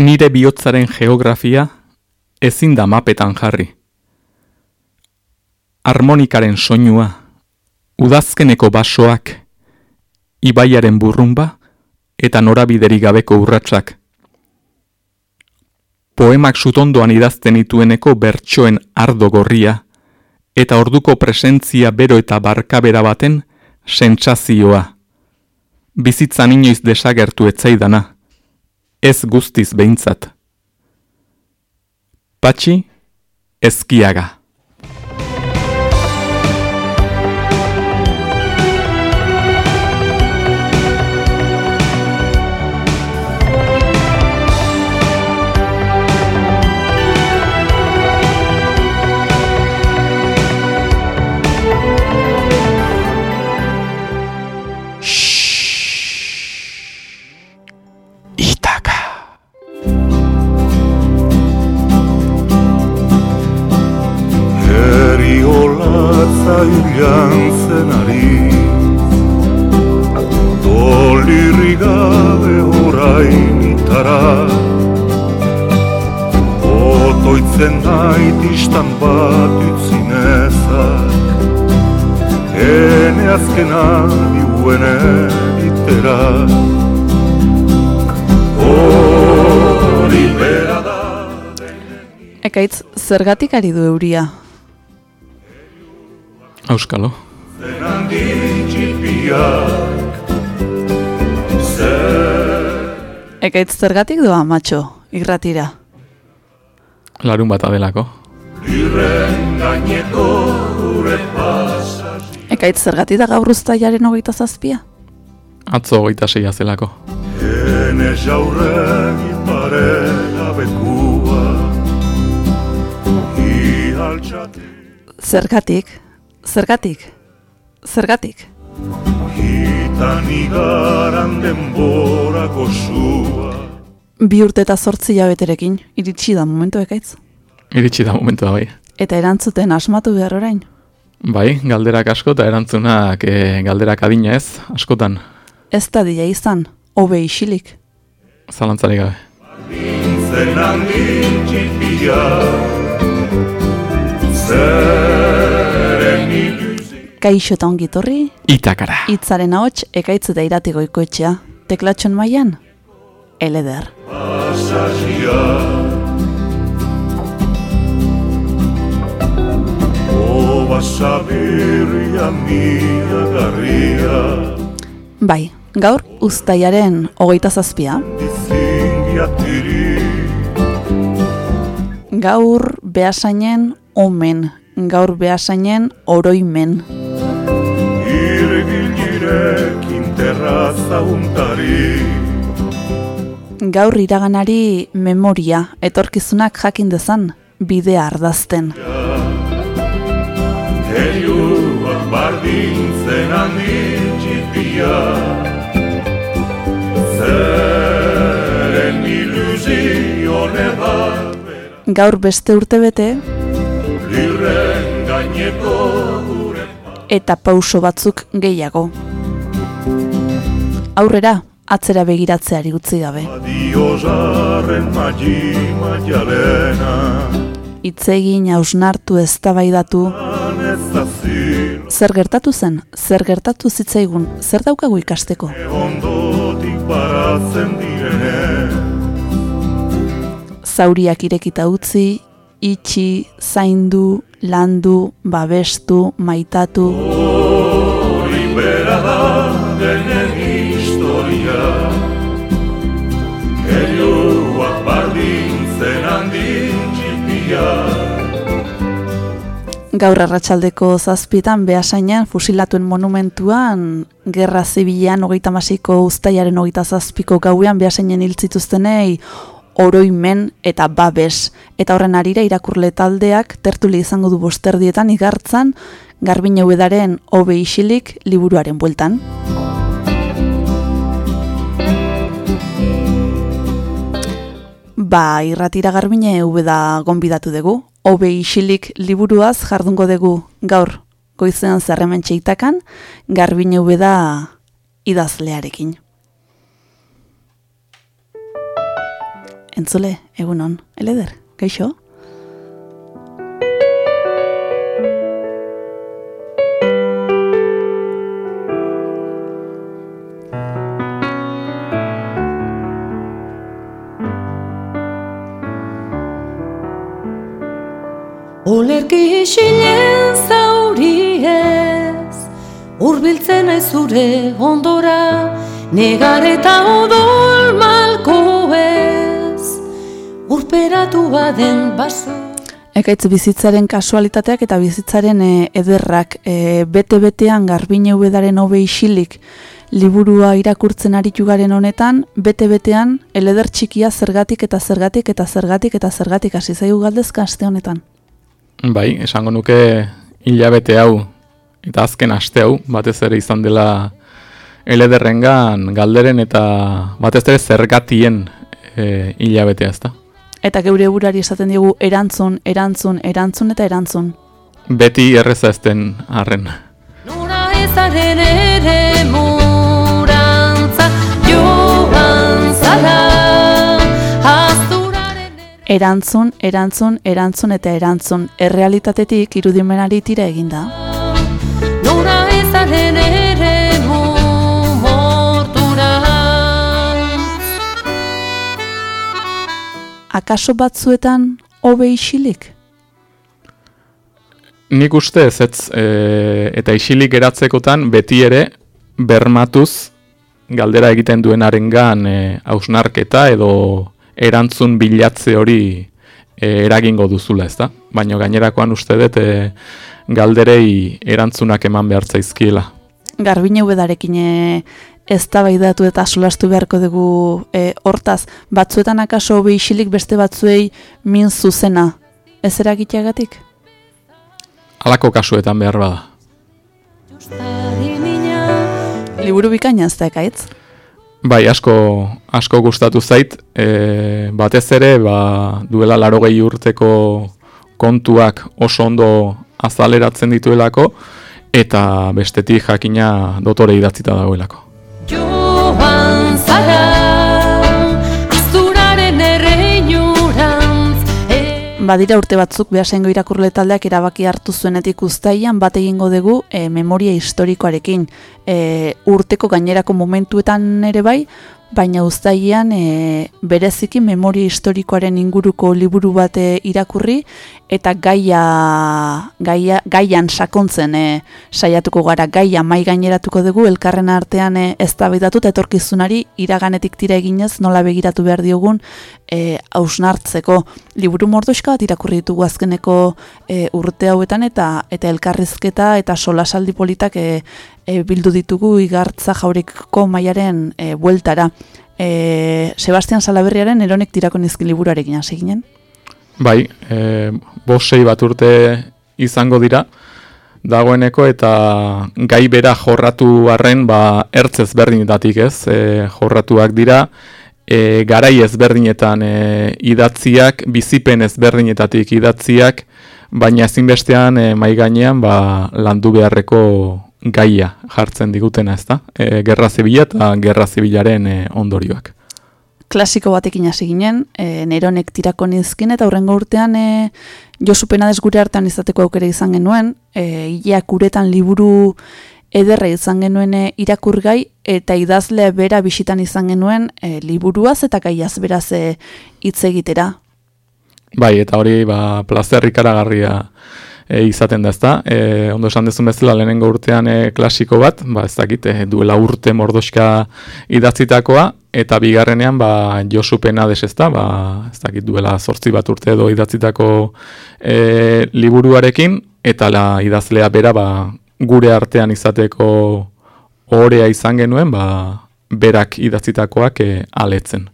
Nire bihotzaren geografia ezin da mapetan jarri. Harmonikaren soinua, udazkeneko basoak, ibaiaren burrumba eta norabideri gabeko urratsak. Poemak sutondoan idazten itueneko bertsoen ardo gorria, eta orduko presentzia bero eta barkabera baten sentsazioa. Bizitzan inoiz desagertu etzaidana, ez guztiz behintzat. Patxi, ezkiaga. Otoitzen nahi distan bat utzinezak Hene azkena diuene itera Hori bera da Ekaitz, zergatik ari du euria? Auskalo. Ekaitz zergatik doa, matxo, irratira. Larun bat adelako. Ekaitz zergatik da gaur jaren hogeita zazpia? Atzo hogeita seia zelako. Hene jaurren bekua Zergatik, Zergatik? Zergatik? Hitan igaran denbora gozua Bi urte eta zortzi jabeterekin, iritsi da momentu ekaitz? Iritsi da momentu da bai. Eta erantzuten asmatu behar orain? Bai, galderak asko eta erantzunak e, galderak adina ez, askotan. Ez da dira izan, hobe isilik. Zalantzari gabe. Kaixo eta ongitorri. Itakara. Itzaren ahots ekaitz eta iratiko ikoetxea. Teklatxon maian? Eleder. Pasazia. Oba sabirria mia garria. Bai, gaur ustaiaren hogeita zazpia. Gaur behasainen omen, gaur behasainen oroimen. Irgilirekin terraza untari Gaur iraganari memoria, etorkizunak jakin dezan, bidea ardazten. Heliuak bardintzen handitxipia Zeren ilusio nebat Gaur beste urte bete, Lirren gaineko gure eta pauso batzuk gehiago. Aurrera, atzera begiratzeari utzi gabe. Maialena Itzegin hausnartu eztabaidatu, zer gertatu zen, zer gertatu zitzaigun, zer daukagu ikasteko. Zauriak irekita utzi, itxi, zaindu, landu, babestu, maitatu, Hori bera da Gaur arratsaldeko zazpitan behasainan fusilatuen monumentuan Gerra Zibilean hogeita masiko ustaiaren hogeita zazpiko gauean behasainen hiltzituztenei oroimen eta babes. Eta horren arira irakurle taldeak tertuli izango du bosterdietan igartzan garbine uedaren hobe isilik liburuaren bueltan. Ba, irratira garbine ubeda gonbidatu dugu. Obe isilik liburuaz jardungo dugu gaur goizean zerremen txeitakan, garbine ubeda idazlearekin. entzule, egunon, eleder, gaixo? Olerki isilen zauri ez Urbiltzen ez zure ondora Negar eta odol malko ez Urperatu baden baso Ekaitz bizitzaren kasualitateak eta bizitzaren e, ederrak e, bete-betean garbine ubedaren hobe isilik liburua irakurtzen aritu garen honetan, bete-betean eleder txikia zergatik eta zergatik eta zergatik eta zergatik hasi zaigu galdezka aste honetan. Bai, esango nuke hilabete hau eta azken aste hau batez ere izan dela elederrengan galderen eta batez ere zergatien e, hilabetea ezta. Eta geure burari esaten digu erantzun, erantzun, erantzun eta erantzun. Beti erreza ezten arren. Nora ezaren ere murantza Erantzun, erantzun, erantzun eta erantzun. Errealitatetik irudimenari tira eginda. Nora ezaren ere mortura Akaso batzuetan hobe isilik? Nik uste ez ez e, eta isilik geratzekotan beti ere bermatuz galdera egiten duenarengan e, hausnarketa edo erantzun bilatze hori e, eragingo duzula, ezta? Baina gainerakoan uste dut e, galderei erantzunak eman behar zaizkiela. Garbine ubedarekin e, eztabaidatu eta solastu beharko dugu e, hortaz, batzuetan akaso hobe isilik beste batzuei min zuzena. Ez eragiteagatik? Halako kasuetan behar bada. Liburu bikaina ez da ekaitz? Bai, asko, asko gustatu zait, e, batez ere, ba, duela larogei urteko kontuak oso ondo azaleratzen dituelako, eta bestetik jakina dotore idatzita dagoelako. joan zara Badira urte batzuk behasengo irakurle taldeak erabaki hartu zuenetik uztaian bat egingo dugu e, memoria historikoarekin. E, urteko gainerako momentuetan ere bai, baina uztaian e, bereziki memoria historikoaren inguruko liburu bat irakurri eta gaia, gaia, gaian sakontzen e, saiatuko gara gaia mai gaineratuko dugu elkarren artean e, eztabaidatu etorkizunari iraganetik tira eginez nola begiratu behar diogun e, hausnartzeko liburu mordoska bat irakurri ditugu azkeneko e, urte hauetan eta eta elkarrizketa eta solasaldi politak e, e, bildu ditugu igartza jauriko mailaren e, bueltara. E, Sebastian Salaberriaren eronek tirako nizki liburuarekin hasi ginen. Bai, e, bosei bat urte izango dira, dagoeneko eta gai bera jorratu arren ba, ertz ezberdinetatik ez, e, jorratuak dira, e, garai ezberdinetan e, idatziak, bizipen ezberdinetatik idatziak, baina ezinbestean e, mai gainean ba, landu beharreko gaia jartzen digutena ez da, e, gerra zibila eta gerra zibilaren e, ondorioak. Klasiko batekin hasi ginen, e, neronek tirako nizkin eta hurrengo urtean e, Josu Penades gure hartan izateko aukera izan genuen, e, ileak uretan liburu ederra izan genuen e, irakurgai eta idazle bera bisitan izan genuen e, liburuaz eta gaiaz beraz e, hitz egitera. Bai, eta hori ba, plazer ikaragarria e, izaten da ezta. E, ondo esan dezun bezala lehenengo urtean e, klasiko bat, ba, ez dakit, e, duela urte mordoska idatzitakoa, eta bigarrenean ba, Josu Penades ezta, ba, ez dakit, duela zortzi bat urte edo idatzitako e, liburuarekin, eta la idazlea bera ba, gure artean izateko orea izan genuen, ba, berak idatzitakoak e, aletzen.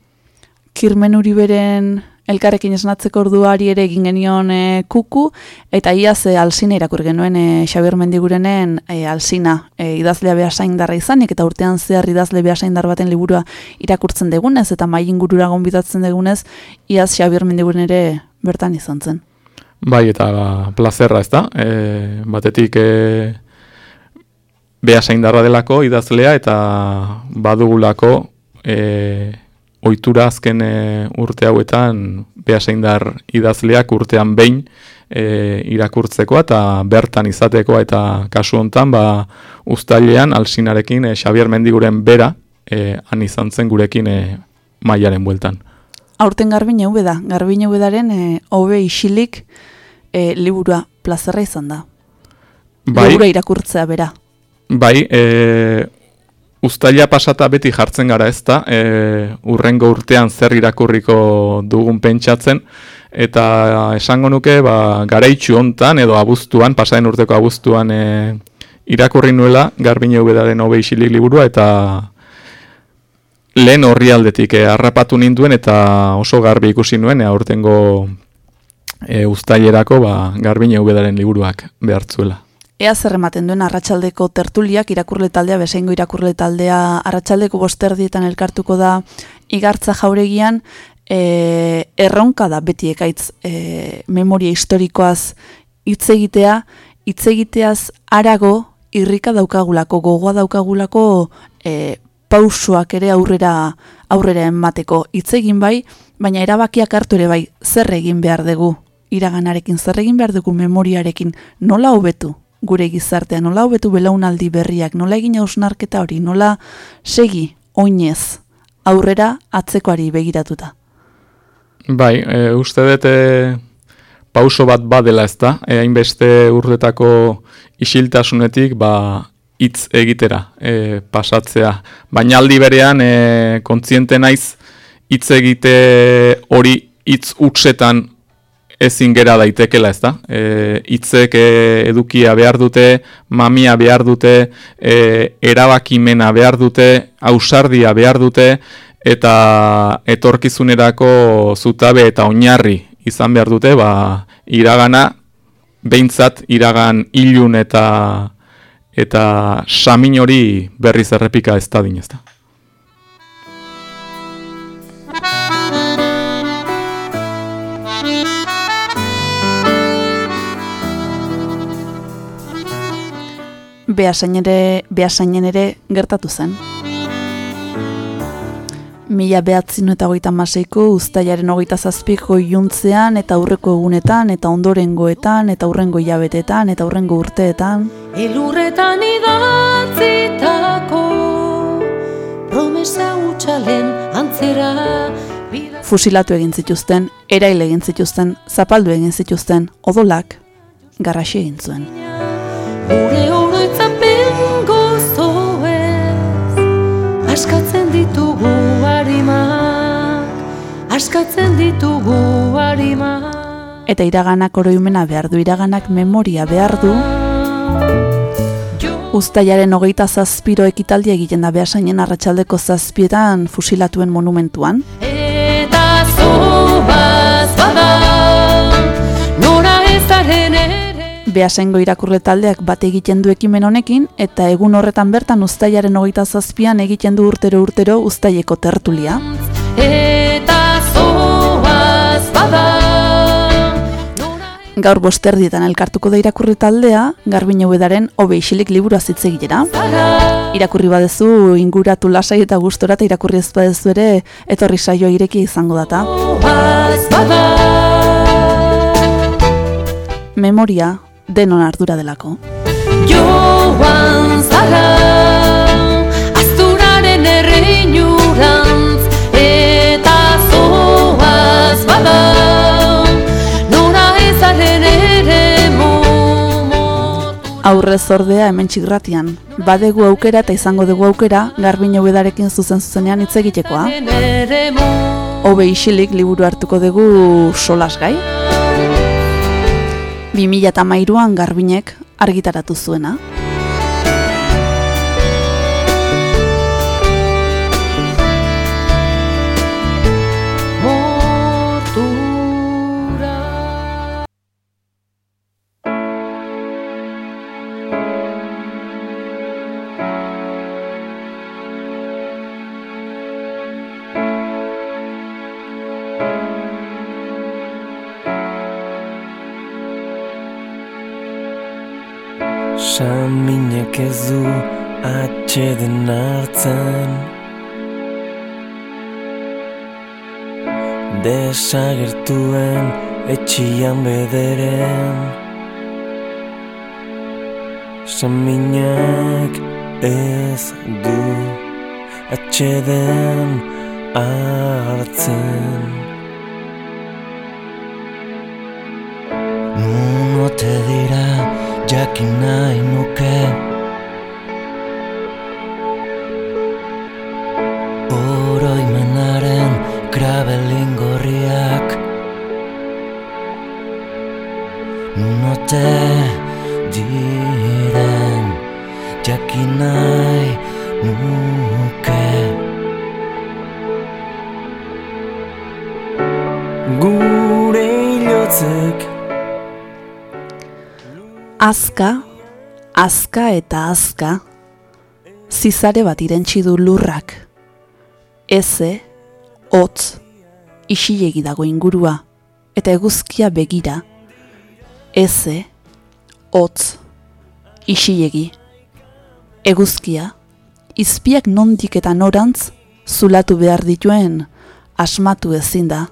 Kirmen Uriberen elkarrekin esnatzeko orduari ere egin genion e, kuku, eta iaz e, alzina irakur genuen e, Xabier Mendigurenen e, alzina e, idazlea behasaindarra izanik, eta urtean zehar idazle behasaindar baten liburua irakurtzen degunez, eta mai ingurura gonbidatzen degunez, iaz Xabier Mendiguren ere bertan izan zen. Bai, eta plazerra ez da, e, batetik e, behasaindarra delako idazlea, eta badugulako e, ohitura azken e, urte hauetan behaseindar idazleak urtean behin e, irakurtzeko eta bertan izateko eta kasu hontan ba uztailean alsinarekin e, Xavier Mendiguren bera e, han izan zen gurekin e, mailaren bueltan. Aurten garbin hau da, garbin hau bedaren e, hobe isilik e, liburua plazerra izan da. Bai, Libura irakurtzea bera. Bai e, Uztaila pasata beti jartzen gara ezta, e, urrengo urtean zer irakurriko dugun pentsatzen, eta esango nuke ba, garaitxu hontan edo abuztuan, pasaren urteko abuztuan e, irakurri nuela, garbine ubedaren hobe isilik liburua, eta lehen horri aldetik e, harrapatu ninduen, eta oso garbi ikusi nuen, e, aurtengo e, uztailerako ba, garbine ubedaren liburuak behartzuela. Ea zer ematen duen arratsaldeko tertuliak irakurle taldea, besaingo irakurle taldea. Arratsaldeko bosterdietan elkartuko da igartza jauregian, e, erronka da beti ekaitz e, memoria historikoaz hitz egitea, hitz egiteaz arago irrika daukagulako, gogoa daukagulako e, pausoak ere aurrera aurrera emateko. Hitz egin bai, baina erabakiak hartu ere bai, zer egin behar dugu? Iraganarekin, zer egin behar dugu memoriarekin, nola hobetu gure gizartea, nola hobetu belaunaldi berriak, nola egin hausnarketa hori, nola segi oinez aurrera atzekoari begiratuta. Bai, e, uste dut e, pauso bat badela ez da, e, hainbeste urtetako isiltasunetik ba, hitz egitera e, pasatzea. Baina aldi berean e, kontziente naiz hitz egite hori hitz utsetan ezin gera daitekela ez da. E, hitzek e, edukia behar dute, mamia behar dute, e, erabakimena behar dute, ausardia behar dute, eta etorkizunerako zutabe eta oinarri izan behar dute, ba, iragana, behintzat iragan ilun eta eta samin hori berriz errepika ez da dinez. Beasain ere, beasainen ere gertatu zen. Mila behatzinu eta hogeita maseiko ustaiaren hogeita zazpiko iuntzean eta aurreko egunetan eta ondorengoetan eta aurrengo hilabetetan eta aurrengo urteetan. Elurretan idatzitako promesa utxalen antzera Fusilatu egin zituzten, erail egin zituzten, zapaldu egin zituzten, odolak garrasi egin zuen. Askatzen ditugu harimak Askatzen ditugu harimak Eta iraganak oroimena behar du, iraganak memoria behar du, Uztailaren hogeita zazpiro ekitaldia egiten da behasainen arratsaldeko zazpietan fusilatuen monumentuan. Eta zoaz bada Nora ezaren ere Beasaingo irakurle taldeak bat egiten du ekimen honekin eta egun horretan bertan uztailaren hogeita zazpian egiten du urtero urtero uztaileko tertulia. Eta zoaz bada Gaur bosterdietan elkartuko da irakurle taldea, garbin hauedaren hobe isilik liburu egitera. ezara Irakurri badezu inguratu lasai eta gustora eta irakurri ez badezu ere etorri saio ireki izango data. Memoria denon ardura delako. Joan zara Azturaren erreinurantz Eta zoaz bada Nora ezaren ere Aurrez ordea hemen txigratian. Badegu aukera eta izango dugu aukera garbin hauedarekin zuzen zuzenean hitz egitekoa. Hobe isilik liburu hartuko dugu solasgai. 2013an garbinek argitaratu zuena. Ez du atxeden hartzen Desagertuen etxian bederen Saminak ez du atxeden hartzen Nun ote dira jakin nahi nuke Ote diren jakin nahi nuke Gure hilotzek Azka, azka eta azka, zizare bat irentsi du lurrak. Eze, hotz, isilegi dago ingurua, eta eguzkia begira. Eze, hotz, isilegi. Eguzkia, izpiak nondik eta norantz, zulatu behar dituen, asmatu ezin da,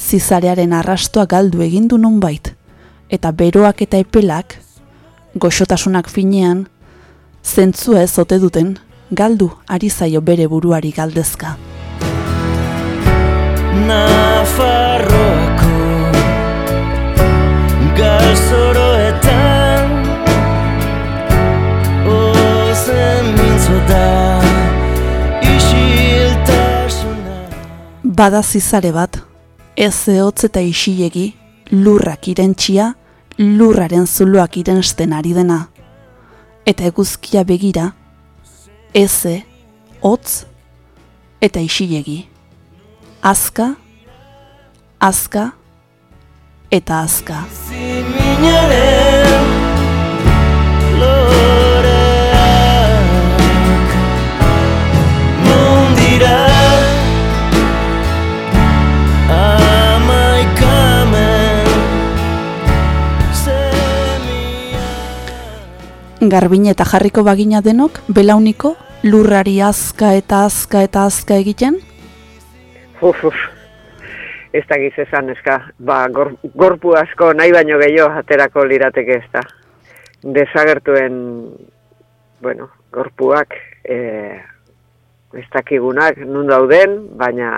zizarearen arrastoa galdu egindu nunbait, eta beroak eta epelak, goxotasunak finean, zentzua ez ote duten, galdu ari zaio bere buruari galdezka. Nafarroako galzoroetan Ozen mintzo da isiltasuna Bada zizare bat, ez zehotz eta isilegi, lurrak irentxia, lurraren zuloak irensten ari dena. Eta eguzkia begira, eze, hotz eta isilegi. Azka, azka eta azka. Garbine eta jarriko bagina denok, belauniko, lurrari azka eta azka eta azka egiten, Uf, uf. Ez da giz esan, eska. Ba, gor, gorpu asko nahi baino gehiago aterako lirateke ez da. Desagertuen, bueno, gorpuak, e, ez dakigunak nun dauden, baina,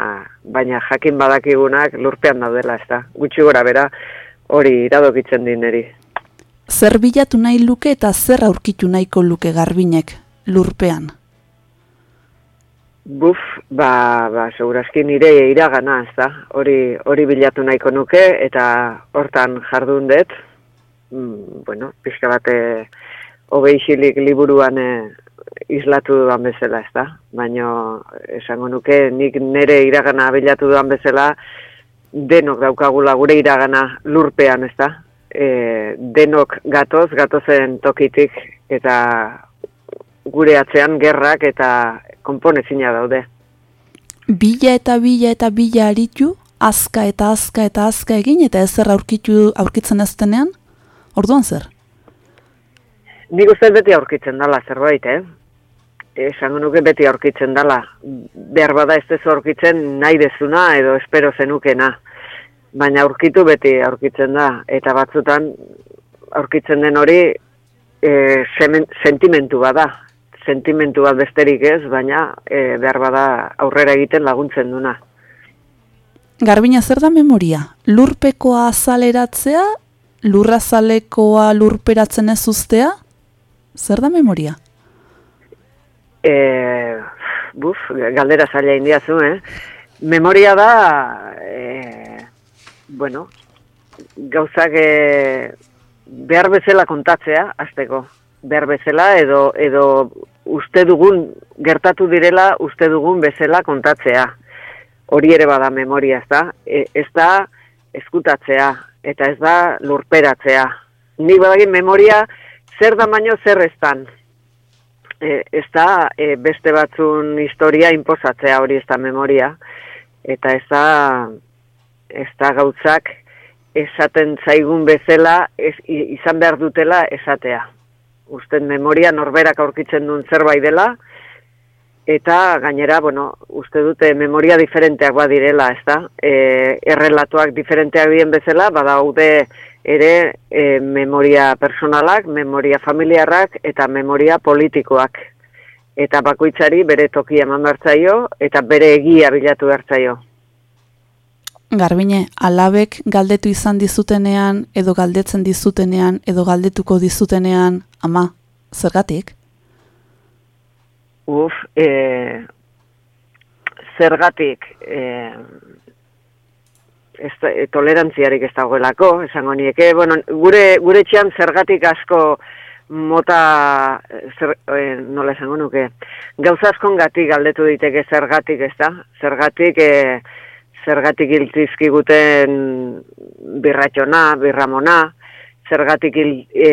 baina jakin badakigunak lurpean daudela, ez da. Gutxi gora bera, hori iradokitzen dineri. zer bilatu nahi luke eta zer aurkitu nahiko luke garbinek, lurpean. Buf, ba, ba, segurazki nire iragana, ez da, hori, hori bilatu nahiko nuke, eta hortan jardun dut, mm, bueno, pixka bate hogeixilik liburuan e, islatu dudan bezala, ez da, baina esango nuke nik nire iragana bilatu dudan bezala, denok daukagula gure iragana lurpean, ez da, e, denok gatoz, gatozen tokitik, eta gure atzean gerrak eta konponezina daude. Bila eta bila eta bila aritu, azka eta azka eta azka egin, eta ezer aurkitu aurkitzen ez denean, orduan zer? Nik uste beti aurkitzen dala zerbait, eh? Esango nuke beti aurkitzen dala. Behar bada ez dezu aurkitzen nahi dezuna edo espero zenukena. Baina aurkitu beti aurkitzen da. Eta batzutan aurkitzen den hori e, sentimentu bada. Sentimentu bat besterik ez, baina e, behar bada aurrera egiten laguntzen duna. Garbina zer da memoria? Lurpekoa azaleratzea, lurrazalekoa lurperatzen ez uztea? Zer da memoria? E, buf, galdera zaila indiazu, eh? Memoria da, e, bueno, gauzak e, behar bezala kontatzea, azteko. Behar bezala edo, edo uste dugun, gertatu direla uste dugun bezala kontatzea. Hori ere bada memoria, ez da? E, ez da eskutatzea, eta ez da lurperatzea. Ni badagin memoria zer da baino zer estan. E, ez da e, beste batzun historia inposatzea hori ez da memoria. Eta ez da, ez da gautzak esaten zaigun bezala ez, izan behar dutela esatea. Usten memoria norberak aurkitzen duen zerbait dela, eta gainera, bueno, uste dute memoria diferenteak badirela, ez da? E, errelatuak diferenteak dien bezala, badaude ere e, memoria personalak, memoria familiarrak eta memoria politikoak. Eta bakoitzari bere tokia eman bertzaio eta bere egia bilatu bertzaio. Garbine, alabek galdetu izan dizutenean, edo galdetzen dizutenean, edo galdetuko dizutenean, ama, zergatik? Uf, e, zergatik e, ez, e, tolerantziarik ez dagoelako, esango nieke, bueno, gure, gure txan zergatik asko mota, zer, e, nola esango nuke, gauza askongatik galdetu diteke zergatik, ez da? Zergatik, e, zergatik iltzizkiguten birratxona, birramona, zergatik hil, e,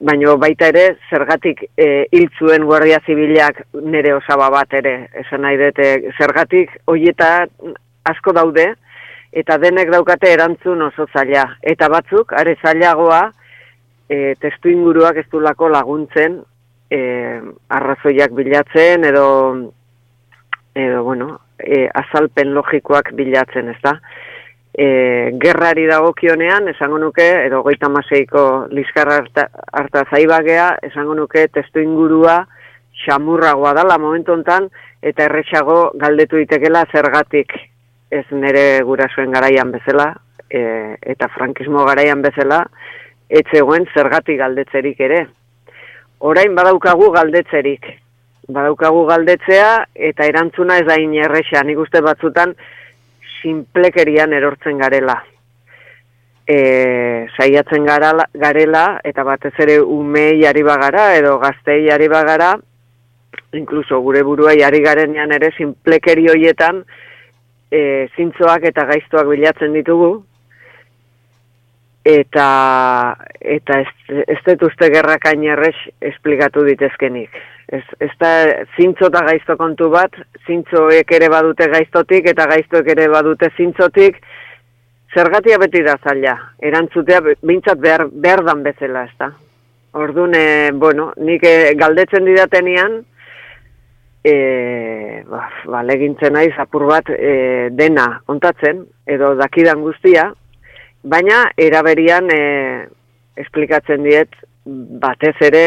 baino baita ere, zergatik e, hiltzuen guardia zibilak nere osaba bat ere, esan nahi dute, zergatik hoieta asko daude, eta denek daukate erantzun oso zaila. Eta batzuk, are zailagoa, e, testu inguruak ez dulako laguntzen, e, arrazoiak bilatzen, edo, edo bueno, e, azalpen logikoak bilatzen, ez da? e, gerrari dagokionean, esango nuke, edo goita maseiko lizkarra harta, zaibagea, esango nuke testu ingurua xamurragoa dala momentu hontan eta erretxago galdetu itekela zergatik ez nere gurasoen garaian bezala, e, eta frankismo garaian bezala, etzegoen zergatik galdetzerik ere. Orain badaukagu galdetzerik. Badaukagu galdetzea eta erantzuna ez da inerrexa. Nik uste batzutan sinplekerian erortzen garela. E, saiatzen garala, garela eta batez ere umei ari bagara edo gaztei ari bagara, inkluso gure buruai ari garenean ere sinplekeri hoietan e, zintzoak eta gaiztoak bilatzen ditugu, eta eta ez, ez dut uste gerrakain errex esplikatu ditezkenik. Ez, ez da zintzo eta gaizto kontu bat, zintzoek ere badute gaiztotik eta gaiztoek ere badute zintzotik, zergatia beti da zaila, erantzutea bintzat behar, behar dan bezala, ez da. Orduan, e, bueno, nik e, galdetzen didatenean, e, ba, ba, legintzen naiz apur bat e, dena kontatzen, edo dakidan guztia, baina eraberian e, esplikatzen diet batez ere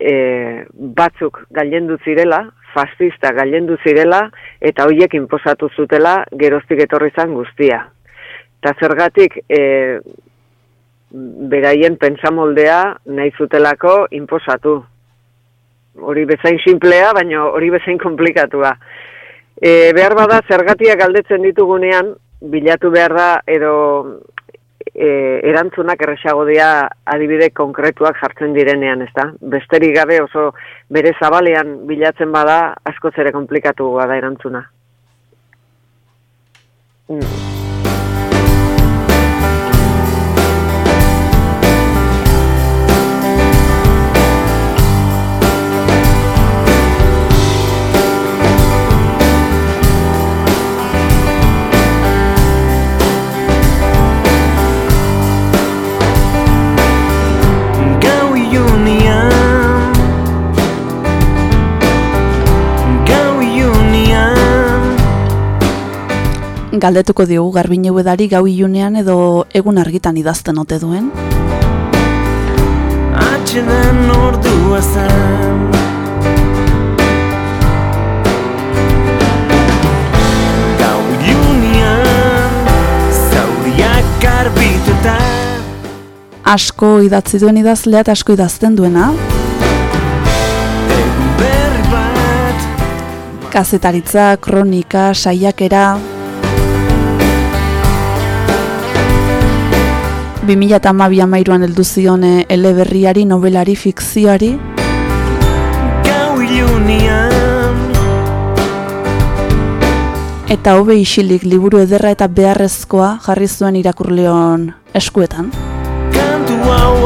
e, batzuk gailendu zirela, fascista gailendu zirela, eta hoiek inposatu zutela geroztik etorri zan guztia. Eta zergatik e, beraien pentsamoldea nahi zutelako inposatu. Hori bezain simplea, baina hori bezain komplikatua. E, behar bada zergatia galdetzen ditugunean, bilatu behar da edo e, erantzunak erresago dira adibide konkretuak jartzen direnean, ezta? Besterik gabe oso bere zabalean bilatzen bada askoz ere komplikatu da erantzuna. Mm. Galdetuko diogu garbine edari gau ilunean edo egun argitan idazten ote duen. Atxedan ordua zen Gau ilunean Zauriak garbituta Asko idatzi duen idazlea eta asko idazten duena. Kazetaritza, kronika, saiakera... 2008 amairuan heldu zion eh, eleberriari, novelari, fikzioari, Gau eta hobe isilik liburu ederra eta beharrezkoa jarri zuen irakurleon eskuetan. Kantu Gau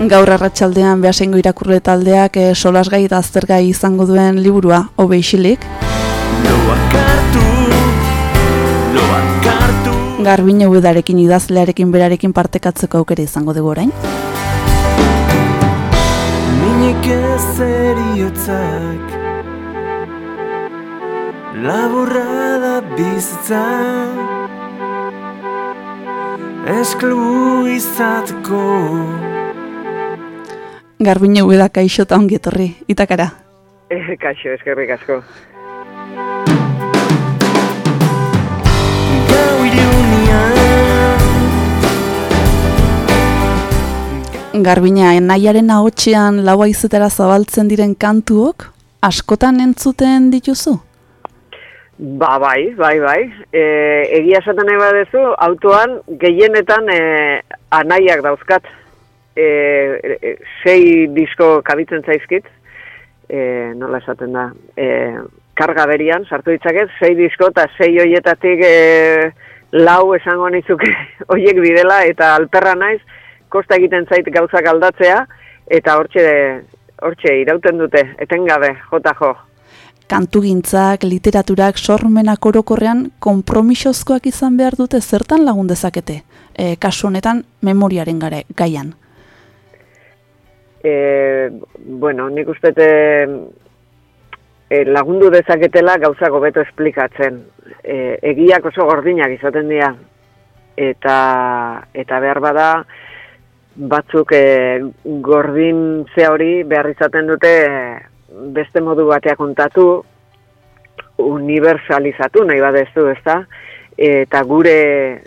Gaur arratsaldean behasengo irakurle taldeak e, solasgai eta aztergai izango duen liburua hobe isilik. Hartu Garbine udarekin idazlearekin berarekin partekatzeko aukera izango dugu orain. Minik ez eriotzak Laburra da bizitza Esklu izateko Garbine ubeda kaixo eta ongi etorri, itakara. Eh, kaixo, eskerrik asko. Garbina, nahiaren ahotsean laua izetera zabaltzen diren kantuok, askotan entzuten dituzu? Ba, bai, bai, bai. E, egia esaten nahi badezu, autoan gehienetan e, anaiak dauzkat. E, e, sei disko kabitzen zaizkit, e, nola esaten da, e, karga berian, sartu ditzaket, sei disko eta sei hoietatik e, lau esango nizuke hoiek direla eta alperra naiz, kosta egiten zait gauzak aldatzea, eta hortxe, hortxe irauten dute, etengabe, jota jo. Kantugintzak, literaturak, sormenak orokorrean konpromisozkoak izan behar dute zertan lagun dezakete? E, kasu honetan, memoriaren gare, gaian. E, bueno, nik uste e, lagundu dezaketela gauzak hobeto esplikatzen. E, egiak oso gordinak izaten dira. Eta, eta behar bada, batzuk e, gordin ze hori behar izaten dute e, beste modu batea kontatu, universalizatu nahi badezu, ezta? Eta gure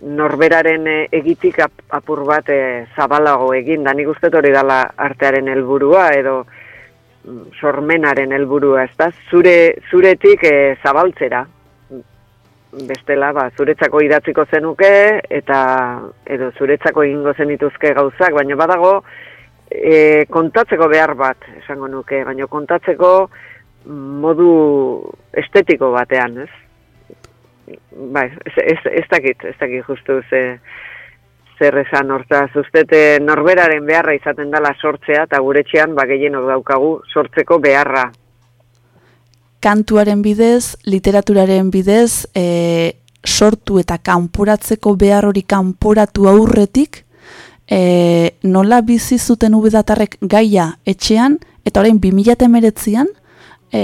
norberaren e, egitik ap, apur bat e, zabalago egin, da nik uste hori dala artearen helburua edo mm, sormenaren helburua, ezta? Zure, zuretik e, zabaltzera, bestela, ba, zuretzako idatziko zenuke, eta edo zuretzako egingo zenituzke gauzak, baina badago e, kontatzeko behar bat, esango nuke, baina kontatzeko modu estetiko batean, ez? Bai, ez, ez, dakit, ez dakit justu ze, zer esan hortaz, ustete norberaren beharra izaten dela sortzea, eta gure txean, ba, gehienok daukagu, sortzeko beharra, kantuaren bidez, literaturaren bidez, e, sortu eta kanporatzeko behar hori kanporatu aurretik, e, nola bizi zuten ubedatarrek gaia etxean, eta orain 2008an, e,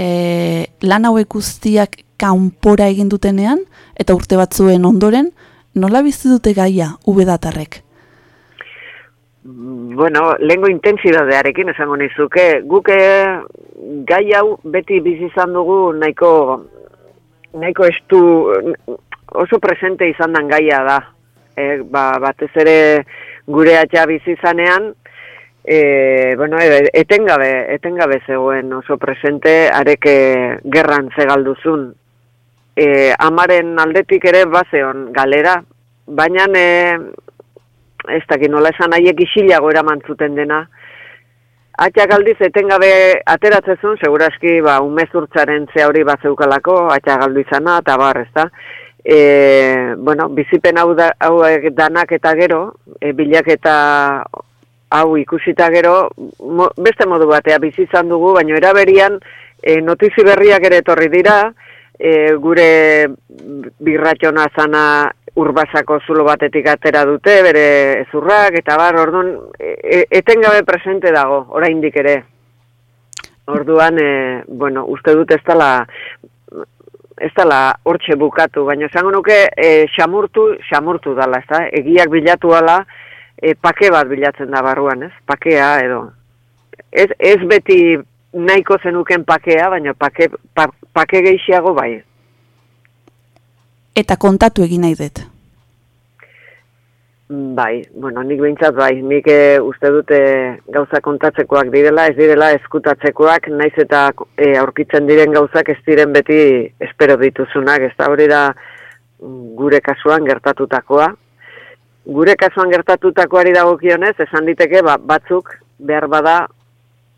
lan hauek guztiak kanpora egin dutenean, eta urte batzuen ondoren, nola bizi dute gaia ubedatarrek? Bueno, lengo intensidadearekin esango nizuke, guke gai hau beti bizi izan dugu nahiko nahiko estu oso presente izan dan gaia da. E, ba, batez ere gure atxa bizi izanean, e, bueno, etengabe, etengabe zegoen oso presente areke gerran zegalduzun. E, amaren aldetik ere bazeon galera, baina e, ez dakit nola esan haiek isilago eraman zuten dena. Atxak aldiz etengabe ateratzezun, seguraski ba, umezurtzaren ze hori bat zeukalako, atxak aldu izana, eta bar, ez da. E, bueno, bizipen hau, da, hau danak eta gero, e, bilak eta hau ikusita gero, mo, beste modu batea bizi izan dugu, baina eraberian e, notizi berriak ere etorri dira, e, gure birratxona zana urbasako zulo batetik atera dute, bere ezurrak, eta bar, orduan, e, etengabe presente dago, oraindik ere. Orduan, e, bueno, uste dut ez dala, ez dala hortxe bukatu, baina esango nuke, e, xamurtu, xamurtu dala, ez da? Egiak bilatu ala, e, pake bat bilatzen da barruan, ez? Pakea, edo. Ez, ez beti nahiko zenuken pakea, baina pake, pa, pake gehiago bai, eta kontatu egin nahi dut. Bai, bueno, nik behintzat bai, nik e, uste dute gauza kontatzekoak direla, ez direla eskutatzekoak, naiz eta e, aurkitzen diren gauzak ez diren beti espero dituzunak, ez da hori da gure kasuan gertatutakoa. Gure kasuan gertatutakoari dagokionez, esan diteke ba, batzuk behar bada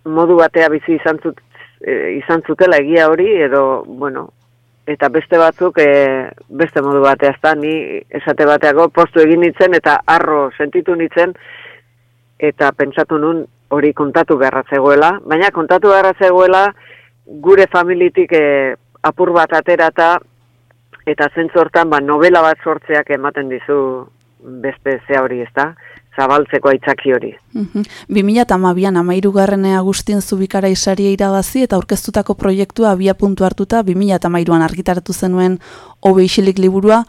modu batea bizi izan, zut, e, izan zutela egia hori, edo, bueno, eta beste batzuk e, beste modu batea ezta ni esate bateago postu egin nitzen eta arro sentitu nitzen eta pentsatu nun hori kontatu beharra zegoela, baina kontatu beharra zegoela gure familitik e, apur bat aterata eta zentzu hortan ba, novela bat sortzeak ematen dizu beste ze hori, ezta? Zabaltzeko aitzaki hori. Mhm. 2008an amairugarren Agustin Zubikara isaria irabazi eta aurkeztutako proiektua abia puntu hartuta 2008an argitaratu zenuen hobe isilik liburua,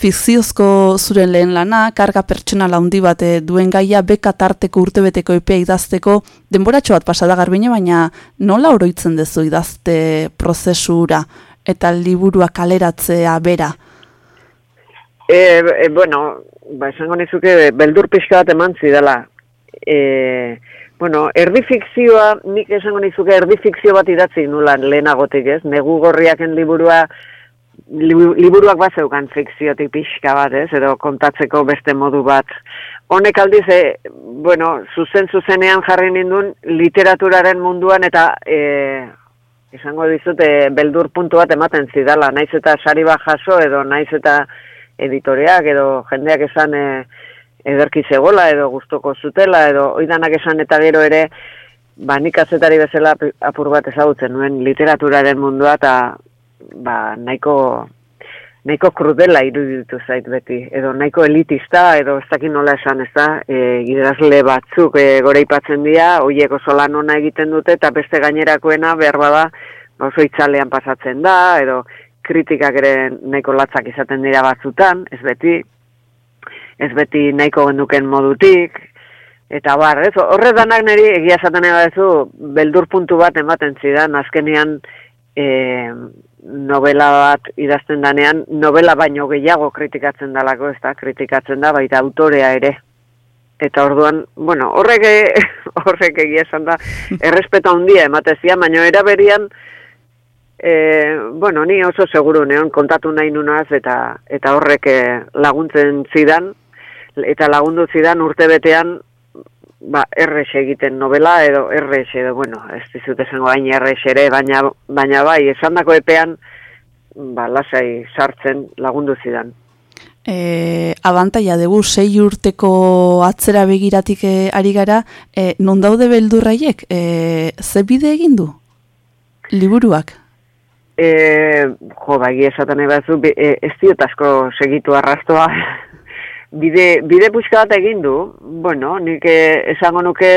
fikziozko zuren lehen lana, karga pertsonala handi bat eh, duen gaia beka tarteko urtebeteko epea idazteko, denboratxo bat pasada garbine, baina nola oroitzen dezu idazte prozesura eta liburua kaleratzea bera? E, e, bueno, ba, esango nizuke beldur pixka bat eman zidala. E, bueno, erdi fikzioa, nik esango nizuke erdi fikzio bat idatzi nulan lehenagotik ez, negu gorriaken liburua, libu- liburuak bat zeukan fikziotik pixka bat ez, edo kontatzeko beste modu bat. Honek aldiz, e, bueno, zuzen zuzenean jarri nindun literaturaren munduan eta e, esango dizute beldur puntu bat ematen zidala, naiz eta sari bat jaso edo naiz eta editoreak edo jendeak esan e, ederki zegola edo gustoko zutela edo oidanak esan eta gero ere ba nik kazetari bezala ap- apur bat ezagutzen nuen literaturaren mundua eta ba nahiko nahiko krudela iruditu zait beti edo nahiko elitista edo ez dakit nola esan ez da e, idazle batzuk e, gore ipatzen dira hoiek oso lan ona egiten dute eta beste gainerakoena behar bada ba, oso itzalean pasatzen da edo kritikak ere nahiko latzak izaten dira batzutan, ez beti, ez beti nahiko genduken modutik, eta bar, ez, horre danak niri egia esaten ebadezu, beldur puntu bat ematen zidan, azkenian e, novela bat idazten danean, novela baino gehiago kritikatzen dalako, ez da, kritikatzen da, baita autorea ere. Eta orduan, bueno, horrek, horrek egia esan da, errespeta handia ematezia, baina eraberian, E, bueno, ni oso seguru neon kontatu nahi nunaz eta eta horrek eh, laguntzen zidan eta lagundu zidan urtebetean ba, errex egiten novela edo errex edo, bueno, ez dizut esango hain errex ere, baina, baina bai, esandako epean ba, lasai sartzen lagundu zidan. E, abantaia dugu sei urteko atzera begiratik e, ari gara, e, non daude beldurraiek, e, ze bide egin du? Liburuak? E, jo, bai, esaten nahi batzu, bi- e, ez diot asko segitu arrastoa. bide, bide puxka bat egin du, bueno, nik eh, esango nuke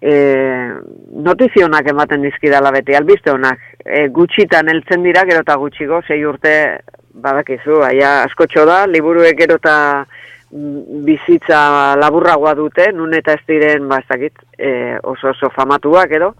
e, notizionak ematen dizkidala beti, albiste honak. E, gutxitan heltzen dira, gero eta gutxiko, sei urte badakizu, aia askotxo da, liburuek gero eta mm, bizitza laburragoa dute, nun eta ez diren, ba, ez dakit, e, oso oso famatuak edo,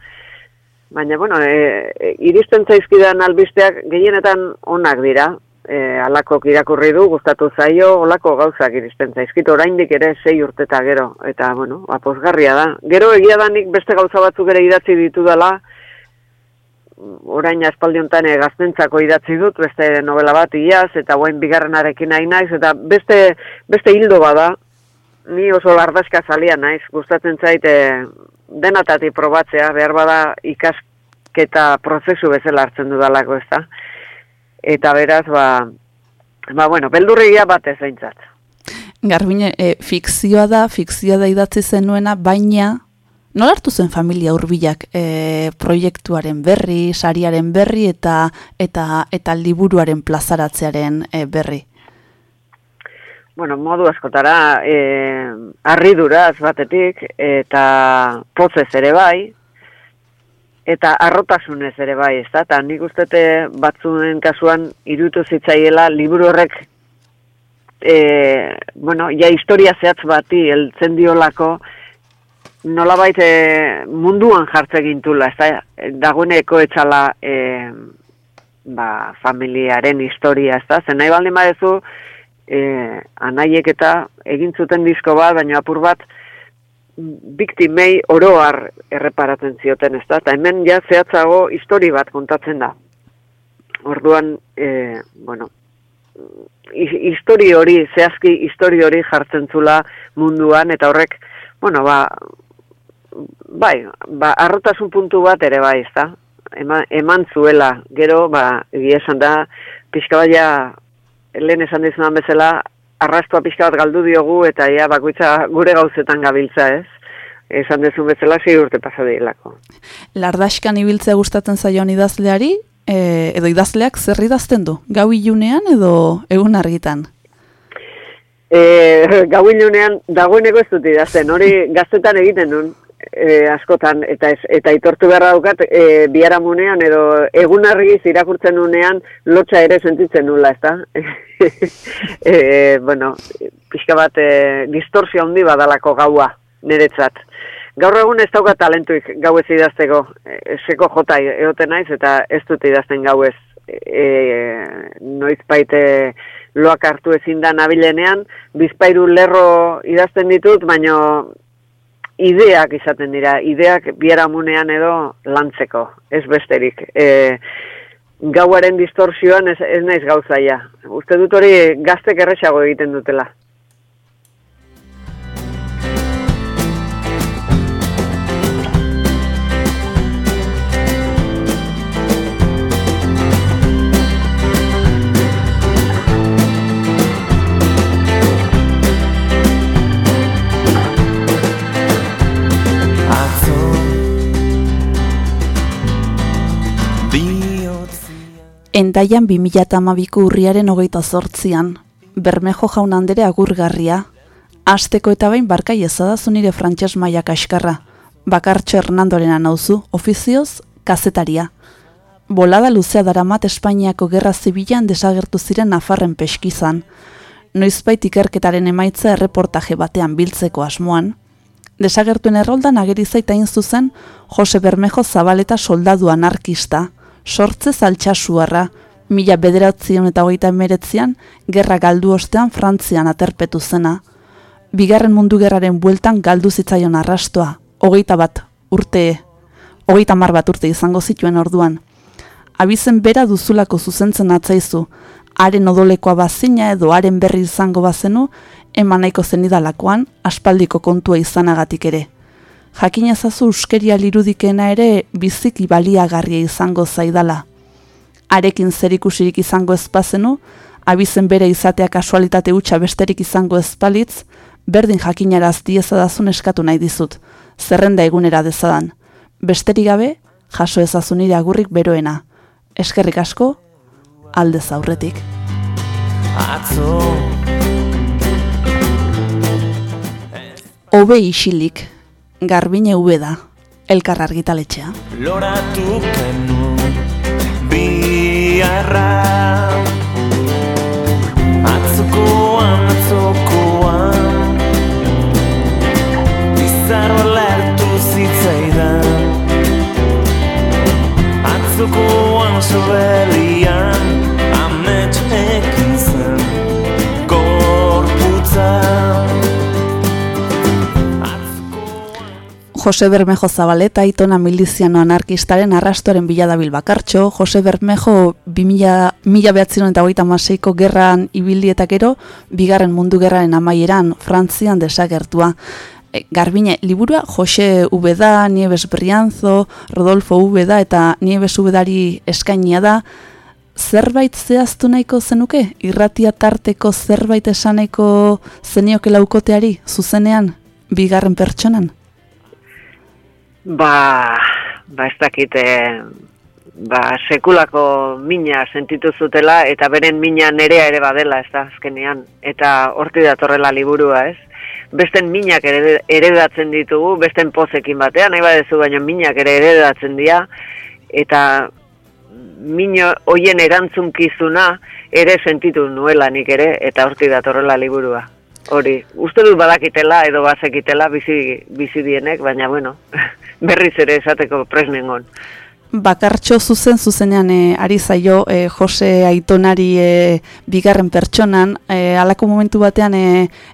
Baina, bueno, e, e, iristen zaizkidan albisteak gehienetan onak dira. E, alako irakurri du, gustatu zaio, olako gauzak iristen zaizkit, oraindik ere sei urteta gero. Eta, bueno, apozgarria da. Gero egia da nik beste gauza batzuk ere idatzi ditu dela, orain aspaldi honetan eh, gaztentzako idatzi dut, beste novela bat iaz, eta guain bigarrenarekin nahi naiz, eta beste, beste hildo bada, ni oso lardaska zalia naiz, gustatzen zaite denatatik probatzea, behar bada ikasketa prozesu bezala hartzen dudalako ez da. Eta beraz, ba, ba bueno, beldurrigia bat ez eintzat. Garbine, e, fikzioa da, fikzioa da idatzi zenuena, baina nola hartu zen familia hurbilak e, proiektuaren berri, sariaren berri eta eta eta liburuaren plazaratzearen e, berri? Bueno, modu askotara, e, harriduraz batetik, eta pozez ere bai, eta arrotasunez ere bai, ez da? Eta nik ustete batzuen kasuan irutu zitzaiela liburu horrek e, bueno, ja historia zehatz bati heltzen diolako nolabait e, munduan jartze gintula, ez da? Dagoeneko etxala e, ba, familiaren historia, ez da? Zen nahi baldin badezu, e, anaiek eta egin zuten disko bat, baina apur bat biktimei oroar erreparatzen zioten, ez da? Eta hemen ja zehatzago histori bat kontatzen da. Orduan, e, bueno, hi- histori hori, zehazki histori hori jartzen zula munduan, eta horrek, bueno, ba, bai, ba, arrotasun puntu bat ere bai, ez da? Eman, eman zuela, gero, ba, egia esan da, pixka baia, lehen esan dizunan bezala, arrastua pixka bat galdu diogu, eta ja, bakoitza gure gauzetan gabiltza, ez? Esan dezun bezala, sei urte pasa dielako. Lardaskan ibiltzea gustatzen zaion idazleari, e, edo idazleak zer idazten du? Gau ilunean edo egun argitan? E, gau ilunean dagoeneko ez dut idazten, hori gaztetan egiten nun, e, askotan, eta ez, eta itortu beharra daukat, e, biharamunean edo egun argiz irakurtzen nunean lotxa ere sentitzen nula, ezta? e, bueno, pixka bat e, distorsio handi badalako gaua, niretzat. Gaur egun ez dauka talentuik gau ez idazteko, eseko jota egoten naiz, eta ez dut idazten gau ez. E, noiz baite loak hartu ezin da nabilenean, bizpairu lerro idazten ditut, baino ideak izaten dira, ideak biaramunean edo lantzeko, ez besterik. E, gauaren distorsioan ez, ez naiz gauzaia. Uste dut hori gaztek erresago egiten dutela. Endaian 2008ko urriaren hogeita zortzian, Bermejo jaun andere agurgarria, Asteko eta bain barkai ezadazu nire frantses maia kaskarra, bakartxo Hernandorena nauzu, ofizioz, kazetaria. Bolada luzea daramat Espainiako gerra zibilan desagertu ziren Nafarren peskizan, noizbait ikerketaren emaitza erreportaje batean biltzeko asmoan, desagertuen erroldan ageri zaitain zuzen Jose Bermejo Zabaleta soldadu anarkista, sortze zaltxasuarra, mila bederatzion eta hogeita emeretzian, gerra galdu ostean Frantzian aterpetu zena. Bigarren mundu gerraren bueltan galdu zitzaion arrastoa, hogeita bat urte, hogeita mar bat urte izango zituen orduan. Abizen bera duzulako zuzentzen atzaizu, haren odolekoa bazina edo haren berri izango bazenu, eman nahiko zenidalakoan, aspaldiko kontua izanagatik ere. Jakin ezazu uskeria lirudikena ere biziki baliagarria izango zaidala. Arekin zerikusirik izango ezpazenu, abizen bere izatea kasualitate hutsa besterik izango ezpalitz, berdin jakinaraz diezadazun eskatu nahi dizut, zerrenda egunera dezadan. Besterik gabe, jaso ezazu nire agurrik beroena. Eskerrik asko, aldez aurretik. Atzo Obe isilik, garbine ube da, elkar argitaletxea. Loratu kenu Biarra Atzokoan, atzokoan Bizarro lertu zitzaidan. Atzokoan sobelian Jose Bermejo Zabaleta, itona miliziano anarkistaren arrastoren biladabil bakartxo, Jose Bermejo 2000 mila behatzen eta hogeita maseiko gerran ibilietak gero, bigarren mundu gerraren amaieran, Frantzian desagertua. E, Garbine, liburua Jose Ubeda, Nieves Brianzo, Rodolfo Ubeda eta Nieves Ubedari eskainia da, zerbait zehaztu nahiko zenuke? Irratia tarteko zerbait esaneko zenioke laukoteari, zuzenean, bigarren pertsonan? Ba, ba ez dakit, eh, ba, sekulako mina sentitu zutela, eta beren mina nerea ere badela, ez da, azkenean, eta horti datorrela liburua, ez? Besten minak ere eredatzen ditugu, besten pozekin batean, nahi badezu baino minak ere eredatzen dira, eta mino hoien erantzunkizuna ere sentitu nuela nik ere, eta horti datorrela liburua. Hori, uste dut badakitela edo bazekitela bizi, bizi dienek, baina bueno, berriz ere esateko presnengon. Bakartxo zuzen zuzenean e, ari zaio e, Jose Aitonari e, bigarren pertsonan, e, alako momentu batean e,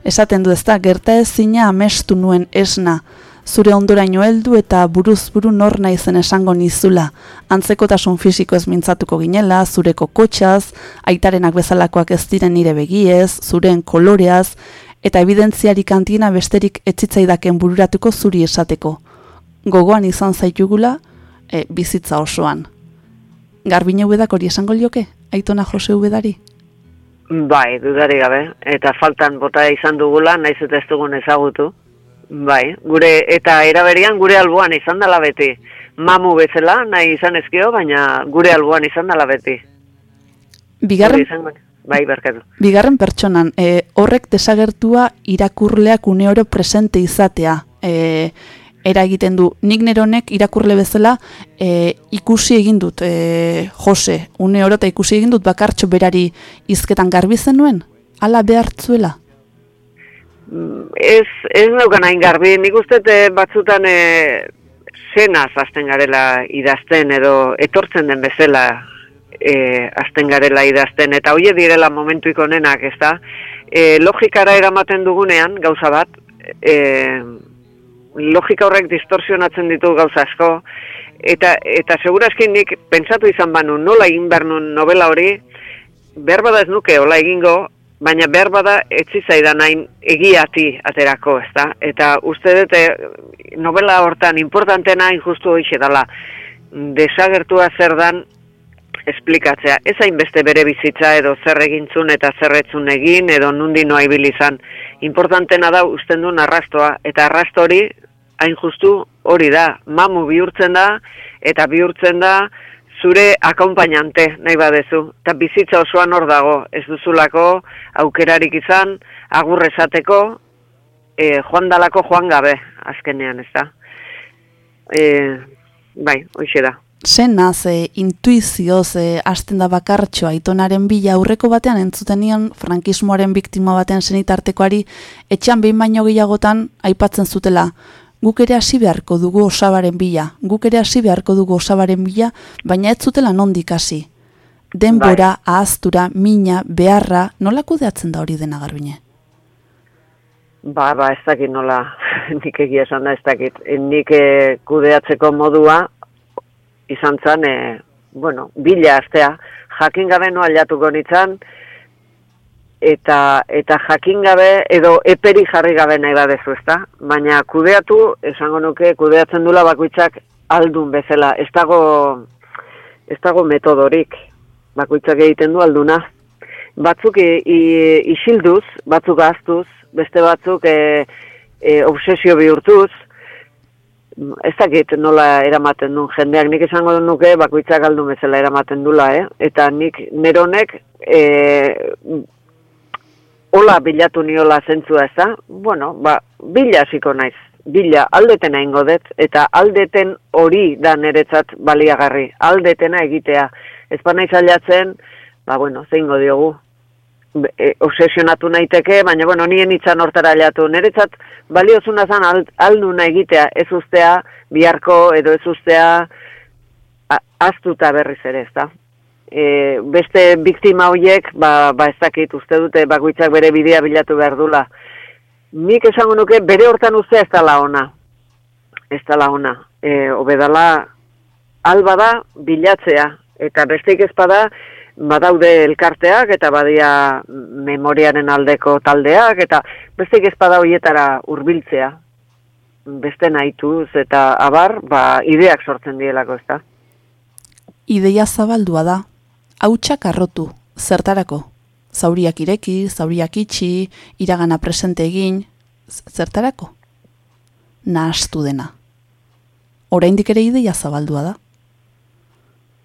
esaten du ezta, gerta ezina amestu nuen esna, zure ondoraino heldu eta buruz buru nor naizen esango nizula. Antzekotasun fisiko ez mintzatuko ginela, zureko kotxaz, aitarenak bezalakoak ez diren nire begiez, zuren koloreaz, eta evidentziarik kantina besterik etzitzaidaken bururatuko zuri esateko. Gogoan izan zaitugula, e, bizitza osoan. Garbine ubedak hori esango lioke, aitona Jose ubedari? Bai, dudari gabe, eta faltan bota izan dugula, naiz eta ez dugun ezagutu. Bai, gure eta eraberian gure alboan izan dela beti. mamu bezala, nahi izan ezkio, baina gure alboan izan dela beti. Bigarren, izango- Bai, bigarren pertsonan, e, horrek desagertua irakurleak une oro presente izatea. E, era egiten du, nik neronek irakurle bezala e, ikusi egin dut, e, Jose, une oro ikusi egin dut bakartxo berari izketan garbi zenuen? Ala behartzuela? Ez, ez neukan hain garbi, nik uste eh, batzutan e, zenaz hasten garela idazten edo etortzen den bezala e, hasten garela idazten. Eta hoie direla momentuik onenak, ez da? E, logikara eramaten dugunean, gauza bat, e, logika horrek distorsionatzen ditu gauza asko, eta, eta segurazki nik pentsatu izan banu nola egin behar nun novela hori, behar bada ez nuke hola egingo, baina behar bada etzi zaidan hain egiati aterako, ezta? Eta uste dute novela hortan importantena hain justu hoxe dala, desagertua zer dan esplikatzea. Ez hainbeste bere bizitza edo zer egintzun eta zer etzun egin edo nundi noa ibili izan. Importantena da usten duen arrastoa, eta arrasto hori hain justu hori da, mamu bihurtzen da, eta bihurtzen da zure akompainante nahi badezu. Eta bizitza osoan hor dago, ez duzulako aukerarik izan, agur esateko, e, joan dalako joan gabe, azkenean, ez da. E, bai, hoxe da. Zenaz, e, intuizioz, e, hasten da bakartxo aitonaren bila aurreko batean entzuten nion frankismoaren biktima baten zenitartekoari etxean behin baino gehiagotan aipatzen zutela. Guk ere hasi beharko dugu osabaren bila, guk ere hasi beharko dugu osabaren bila, baina ez zutela nondik hasi. Denbora, ahaztura, mina, beharra, nola kudeatzen da hori dena garbiñe? Ba, ba, ez dakit nola, nik egia esan da ez dakit. Nik e, kudeatzeko modua izan zen, e, bueno, bila astea, jakin gabe no aliatuko nintzen, eta, eta jakin gabe edo eperi jarri gabe nahi badezu, ezta? Baina kudeatu, esango nuke, kudeatzen dula bakoitzak aldun bezala, ez dago, ez dago metodorik, bakoitzak egiten du alduna. Batzuk isilduz, batzuk ahaztuz, beste batzuk e, e, obsesio bihurtuz, ez dakit nola eramaten duen jendeak, nik esango nuke bakoitzak aldun bezala eramaten dula, eh? eta nik neronek e, hola bilatu niola zentzua ez da, bueno, ba, bila hasiko naiz, bila aldeten egingo dut, eta aldeten hori da niretzat baliagarri, aldetena egitea, ez ba naiz ailatzen, ba bueno, zeingo diogu, e, obsesionatu naiteke, baina bueno, nien itzan hortara aileatu. Niretzat baliozuna zan al, alduna egitea, ez ustea biharko edo ez ustea a- ahaztuta berriz ere, ezta? E, beste biktima hoiek, ba, ba ez dakit, uste dute bakoitzak bere bidea bilatu behar dula. Nik esango nuke bere hortan ustea ez dala ona. Ez dala ona. E, obedala alba da bilatzea. Eta besteik ez bada, badaude elkarteak eta badia memoriaren aldeko taldeak eta besteik ez bada hoietara hurbiltzea. Beste nahituz eta abar, ba, ideak sortzen dielako, ezta? Ideia zabaldua da, hautsak arrotu, zertarako? Zauriak ireki, zauriak itxi, iragana presente egin, zertarako? Nahastu dena. Oraindik ere ideia zabaldua da.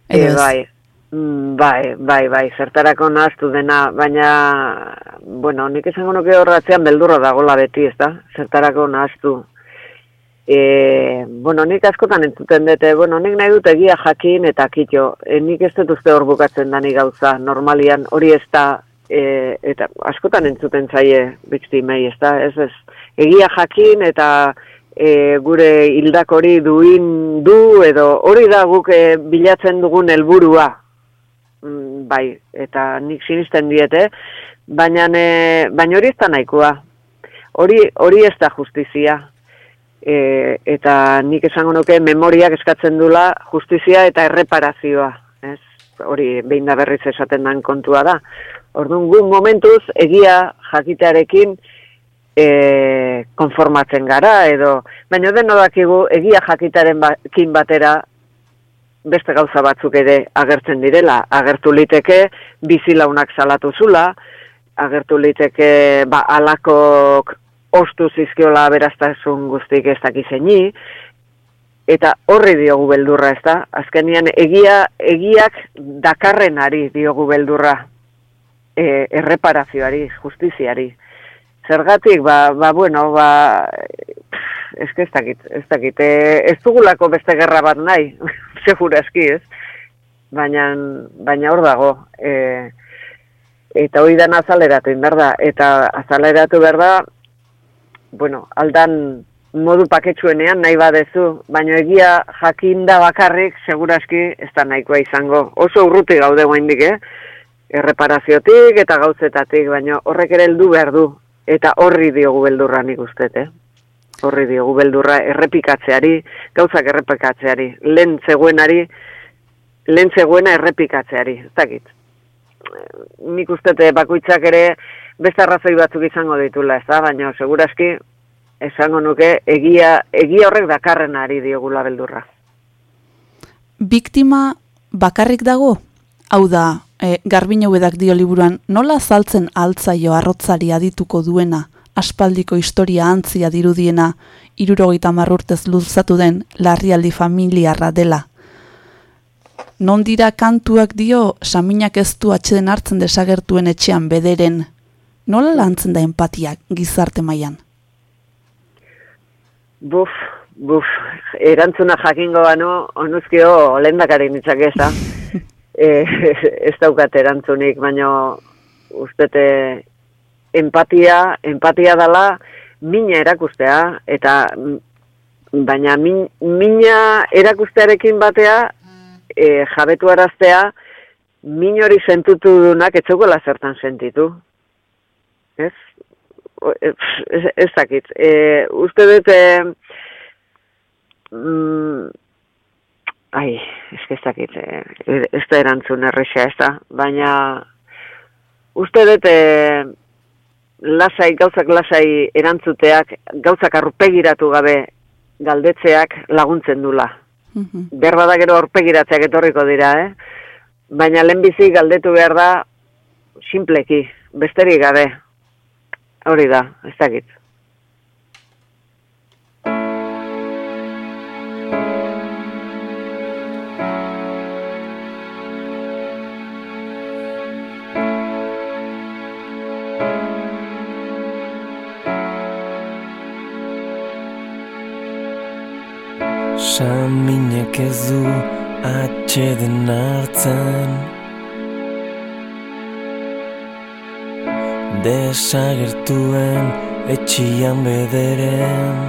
Edo E, bai, Mm, bai, bai, bai, zertarako nahaztu dena, baina, bueno, nik esango nuke horratzean beldurra dagola beti, ez da? Zertarako nahaztu. E, bueno, nik askotan entzuten dute, bueno, nik nahi dut egia jakin eta kitxo. E, nik ez dut uste hor bukatzen dani gauza, normalian, hori ez da, e, eta askotan entzuten zaie biktimei, ez da? Ez ez, egia jakin eta e, gure hildak hori duin du, edo hori da guk e, bilatzen dugun helburua, Mm, bai, eta nik sinisten diete, baina, e, baina hori ez da nahikoa. Hori, hori ez da justizia. E, eta nik esango nuke memoriak eskatzen dula justizia eta erreparazioa. Ez? Hori behin da berriz esaten den kontua da. Orduan gu momentuz egia jakitearekin e, konformatzen gara edo, baina deno dakigu egia jakitarekin batera beste gauza batzuk ere agertzen direla. Agertu liteke bizilaunak salatu zula, agertu liteke ba, alakok ostu zizkiola beraztasun guztik ez dakizeini, eta horri diogu beldurra, ez da? Azkenian egia, egiak dakarrenari diogu beldurra, e, erreparazioari, justiziari. Zergatik, ba, ba bueno, ba, ez ez dakit, ez dakit, e, ez dugulako beste gerra bat nahi, segurazki, ez? Baina, baina hor dago, e, eta hori dan azaleratu indar da, eta azaleratu behar da, bueno, aldan modu paketsuenean nahi badezu, baina egia jakinda bakarrik, seguraski, ez da nahikoa izango. Oso urruti gaude guaindik, eh? Erreparaziotik eta gauzetatik, baina horrek ere heldu behar du. Eta horri diogu beldurra nik ustet, eh? Horri diogu beldurra errepikatzeari, gauzak errepikatzeari, lehen zegoenari, lehen zegoena errepikatzeari, ez dakit. Nik ustete bakoitzak ere beste arrazoi batzuk izango ditula, ez da? Baina seguraski esango nuke egia, egia horrek dakarren ari diogula beldurra. Biktima bakarrik dago? Hau da, e, garbin hauedak dio liburuan, nola saltzen altzaio arrotzari adituko duena, aspaldiko historia antzia dirudiena, irurogeita marrurtez luzatu den larrialdi familiarra dela. Non dira kantuak dio, saminak ez du atxeden hartzen desagertuen etxean bederen. Nola lantzen da empatiak gizarte mailan? Buf, buf, erantzuna jakingo bano, onuzkio lendakari nitzak eza. e, ez daukat erantzunik, baina ustete empatia, empatia dala mina erakustea, eta baina min, mina erakustearekin batea e, jabetu araztea, min hori sentutu dunak etxokola zertan sentitu. Ez? ez, ez dakit. E, uste dut, e, mm, ai, ez ez dakit, e, ez da erantzun errexea ez da, baina uste dut, e, lasai, gauzak lasai erantzuteak, gauzak arrupegiratu gabe galdetzeak laguntzen dula. Mhm. Berba da gero aurpegiratzeak etorriko dira, eh? Baina lehenbizi galdetu behar da, simpleki, besterik gabe, Hori da, ez dakit. Saminek ez du atxeden hartzen Desagertuen etxian bederen.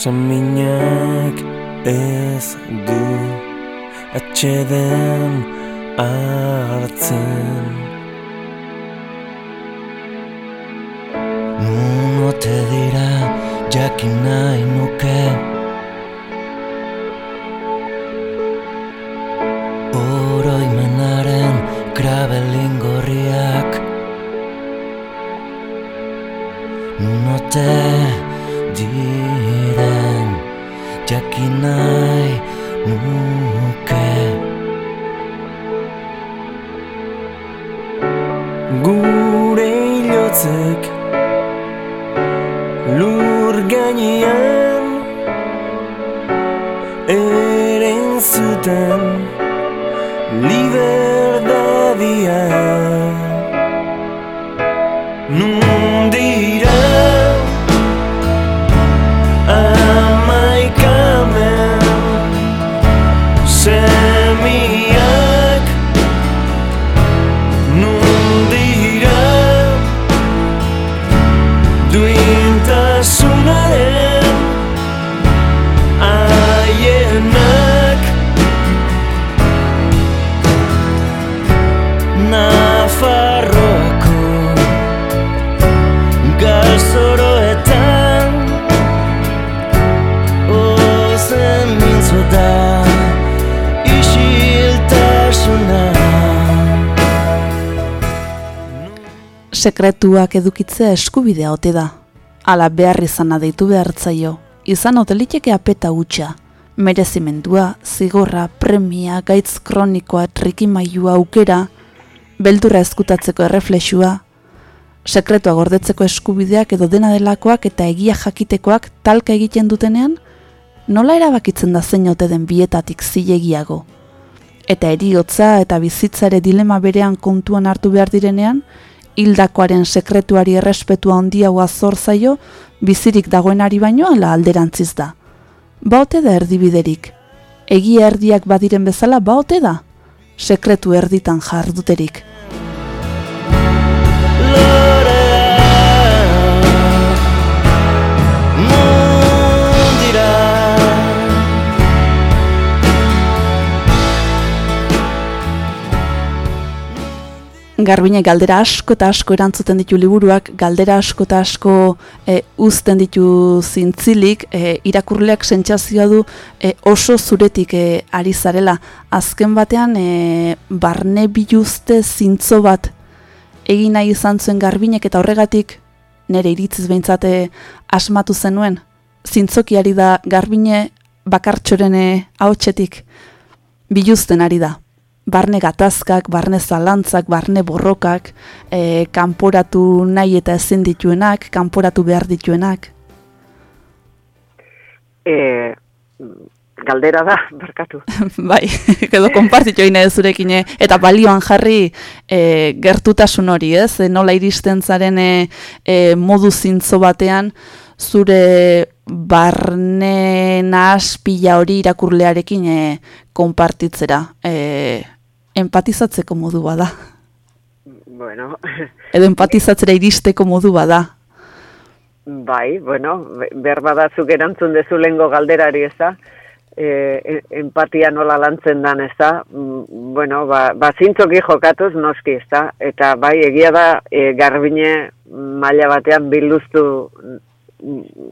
Saminak ez du. Atxeden hartzen Nun ote dira jakin nahi nuke. Oroimenaren krabelin gorriak Nun sekretuak edukitzea eskubidea ote da. Ala behar izana deitu behartzaio, izan ote liteke apeta hutsa, merezimendua, zigorra, premia, gaitz kronikoa, trikimailua aukera, beldurra eskutatzeko erreflexua, sekretua gordetzeko eskubideak edo dena delakoak eta egia jakitekoak talka egiten dutenean, nola erabakitzen da zein ote den bietatik zilegiago? Eta eriotza eta bizitzare dilema berean kontuan hartu behar direnean, hildakoaren sekretuari errespetua handiagoa zor zaio, bizirik dagoenari baino ala alderantziz da. Baote da erdibiderik. Egia erdiak badiren bezala baote da. Sekretu erditan jarduterik. Garbine galdera asko eta asko erantzuten ditu liburuak, galdera asko eta asko e, uzten ditu zintzilik, e, irakurleak sentsazioa du e, oso zuretik e, ari zarela. Azken batean, e, barne biluzte zintzo bat egin nahi izan zuen garbinek eta horregatik nire iritziz behintzate asmatu zenuen. Zintzoki ari da garbine bakartxoren haotxetik biluzten ari da barne gatazkak, barne zalantzak, barne borrokak, e, kanporatu nahi eta ezin dituenak, kanporatu behar dituenak? E, galdera da, barkatu. bai, edo konpartitu egin zurekin, eh? eta balioan jarri e, gertutasun hori, ez? E, nola iristen zaren e, e, modu zintzo batean, zure barne nahaspila hori irakurlearekin e, konpartitzera. E, empatizatzeko modu bada. Bueno. Edo empatizatzera iristeko modu bada. Bai, bueno, behar badazuk erantzun dezu lengo galderari ez da, e, e, empatia nola lantzen dan ez da, mm, bueno, ba, ba zintzoki jokatuz noski ez da, eta bai, egia da, e, garbine maila batean biluztu,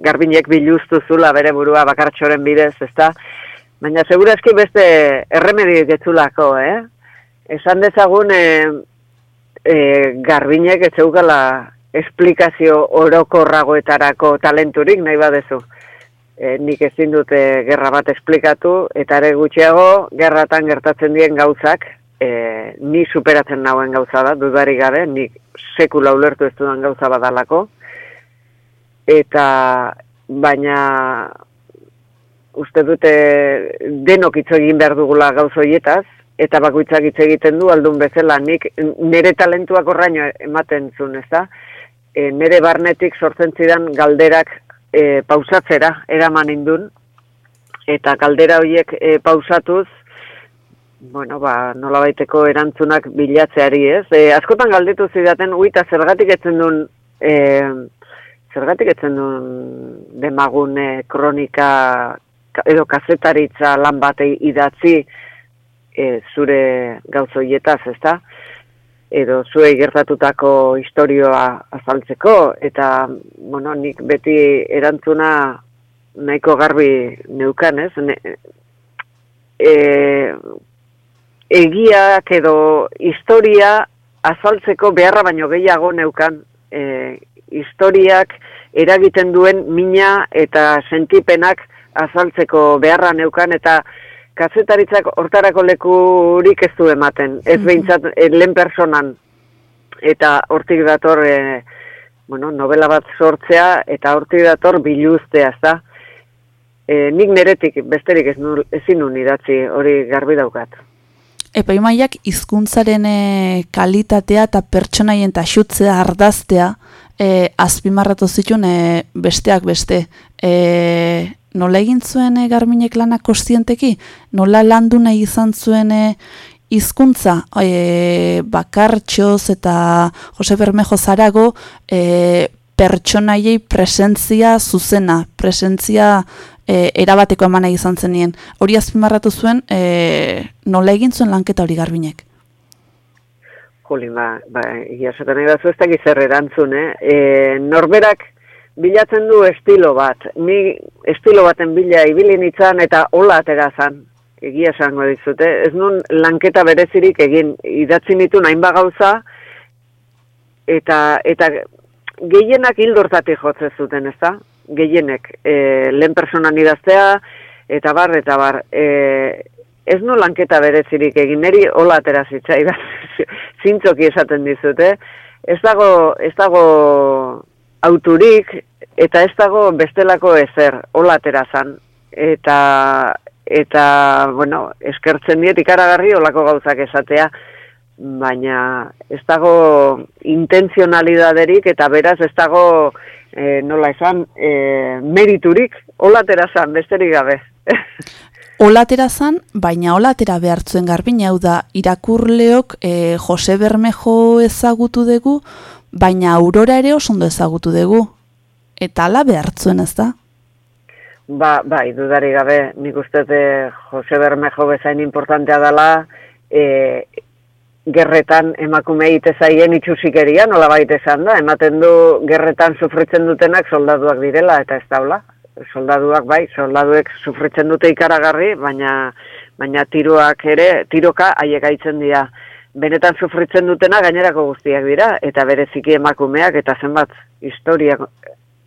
garbinek biluztu zula bere burua bakartxoren bidez, ez da, baina segurazki beste erremedik etzulako, eh? esan dezagun e, e, garbinek ez zeukala esplikazio orokorragoetarako talenturik nahi badezu. E, nik ezin dute gerra bat esplikatu, eta ere gutxiago gerratan gertatzen dien gauzak, e, ni superatzen nauen gauza da, dudari gabe, nik sekula ulertu ez dudan gauza badalako, eta baina uste dute denok hitz egin behar dugula gauzoietaz, eta bakoitzak hitz egiten du aldun bezala nik nire talentuak orraino ematen zuen, ez da? E, nire barnetik sortzen zidan galderak e, pausatzera eraman indun, eta galdera horiek e, pausatuz, bueno, ba, nola baiteko erantzunak bilatzeari, ez? E, askotan galdetu zidaten, uita zergatik etzen duen, e, zergatik etzen duen demagune kronika edo kazetaritza lan batei idatzi, e, zure gauzoietaz, ez da? Edo zuei gertatutako historioa azaltzeko, eta, bueno, nik beti erantzuna nahiko garbi neukan, ez? Ne, e, egiak edo historia azaltzeko beharra baino gehiago neukan e, historiak eragiten duen mina eta sentipenak azaltzeko beharra neukan eta kazetaritzak hortarako lekurik ez du ematen, ez mhm. behintzat eh, lehen personan, eta hortik dator, e, bueno, novela bat sortzea, eta hortik dator biluztea, ez da? E, nik neretik, besterik ez nu, ezin nun idatzi, hori garbi daukat. Epaimaiak hizkuntzaren kalitatea eta pertsonaien taxutzea ardaztea e, azpimarratu zituen besteak beste. E, nola egin zuen e, garminek lanak kostienteki? Nola landu nahi izan zuen e, hizkuntza e, bakartxoz eta Jose Bermejo Zarago e, pertsonaiei presentzia zuzena, presentzia e, erabateko eman nahi izan zenien. Hori azpimarratu zuen, e, nola egin zuen lanketa hori garbinek? Juli, ba, ba, zaten nahi batzu ez da gizerre erantzun, eh? E, norberak bilatzen du estilo bat. Ni estilo baten bila ibili nitzan eta hola atera zan. Egia esango dizute. Ez nun lanketa berezirik egin idatzi nitu nahin gauza eta, eta gehienak hildortatik jotzen zuten, ez da? Gehienek. E, lehen personan idaztea eta bar, eta bar. E, ez nu lanketa berezirik egin, neri hola atera zitzai da. Zintzoki esaten dizute. ez dago, ez dago auturik, eta ez dago bestelako ezer, hola atera zan. Eta, eta, bueno, eskertzen diet ikaragarri olako gauzak esatea, baina ez dago intenzionalidaderik eta beraz ez dago e, nola esan e, meriturik olatera zan, besterik gabe. Olatera zan, baina olatera behartzuen garbin hau da irakurleok e, Jose Bermejo ezagutu dugu, baina aurora ere oso ondo ezagutu dugu. Eta ala behartzuen ez da? Ba, bai, dudari gabe, nik uste de Jose Bermejo bezain importantea dela, e, gerretan emakume ite zaien itxusikeria, nola baita esan da, ematen du gerretan sufritzen dutenak soldaduak direla, eta ez daula, soldaduak bai, soldaduek sufritzen dute ikaragarri, baina baina tiroak ere, tiroka haiek aitzen dira. Benetan sufritzen dutena gainerako guztiak dira, eta bereziki emakumeak, eta zenbat historiak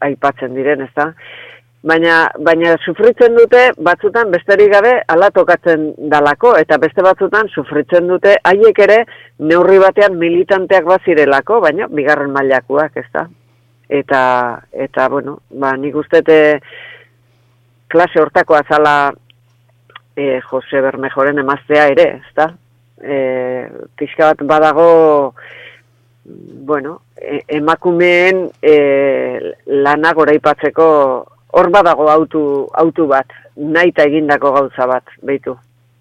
aipatzen diren, ez da? Baina, baina sufritzen dute batzutan besterik gabe ala tokatzen dalako eta beste batzutan sufritzen dute haiek ere neurri batean militanteak bazirelako, baina bigarren mailakoak, ez da? Eta, eta bueno, ba, nik uste klase hortako azala e, Jose Bermejoren emaztea ere, ez da? E, pixka bat badago, bueno, e, emakumeen e, lanak oraipatzeko hor badago autu, autu bat, nahi eta egindako gauza bat, behitu.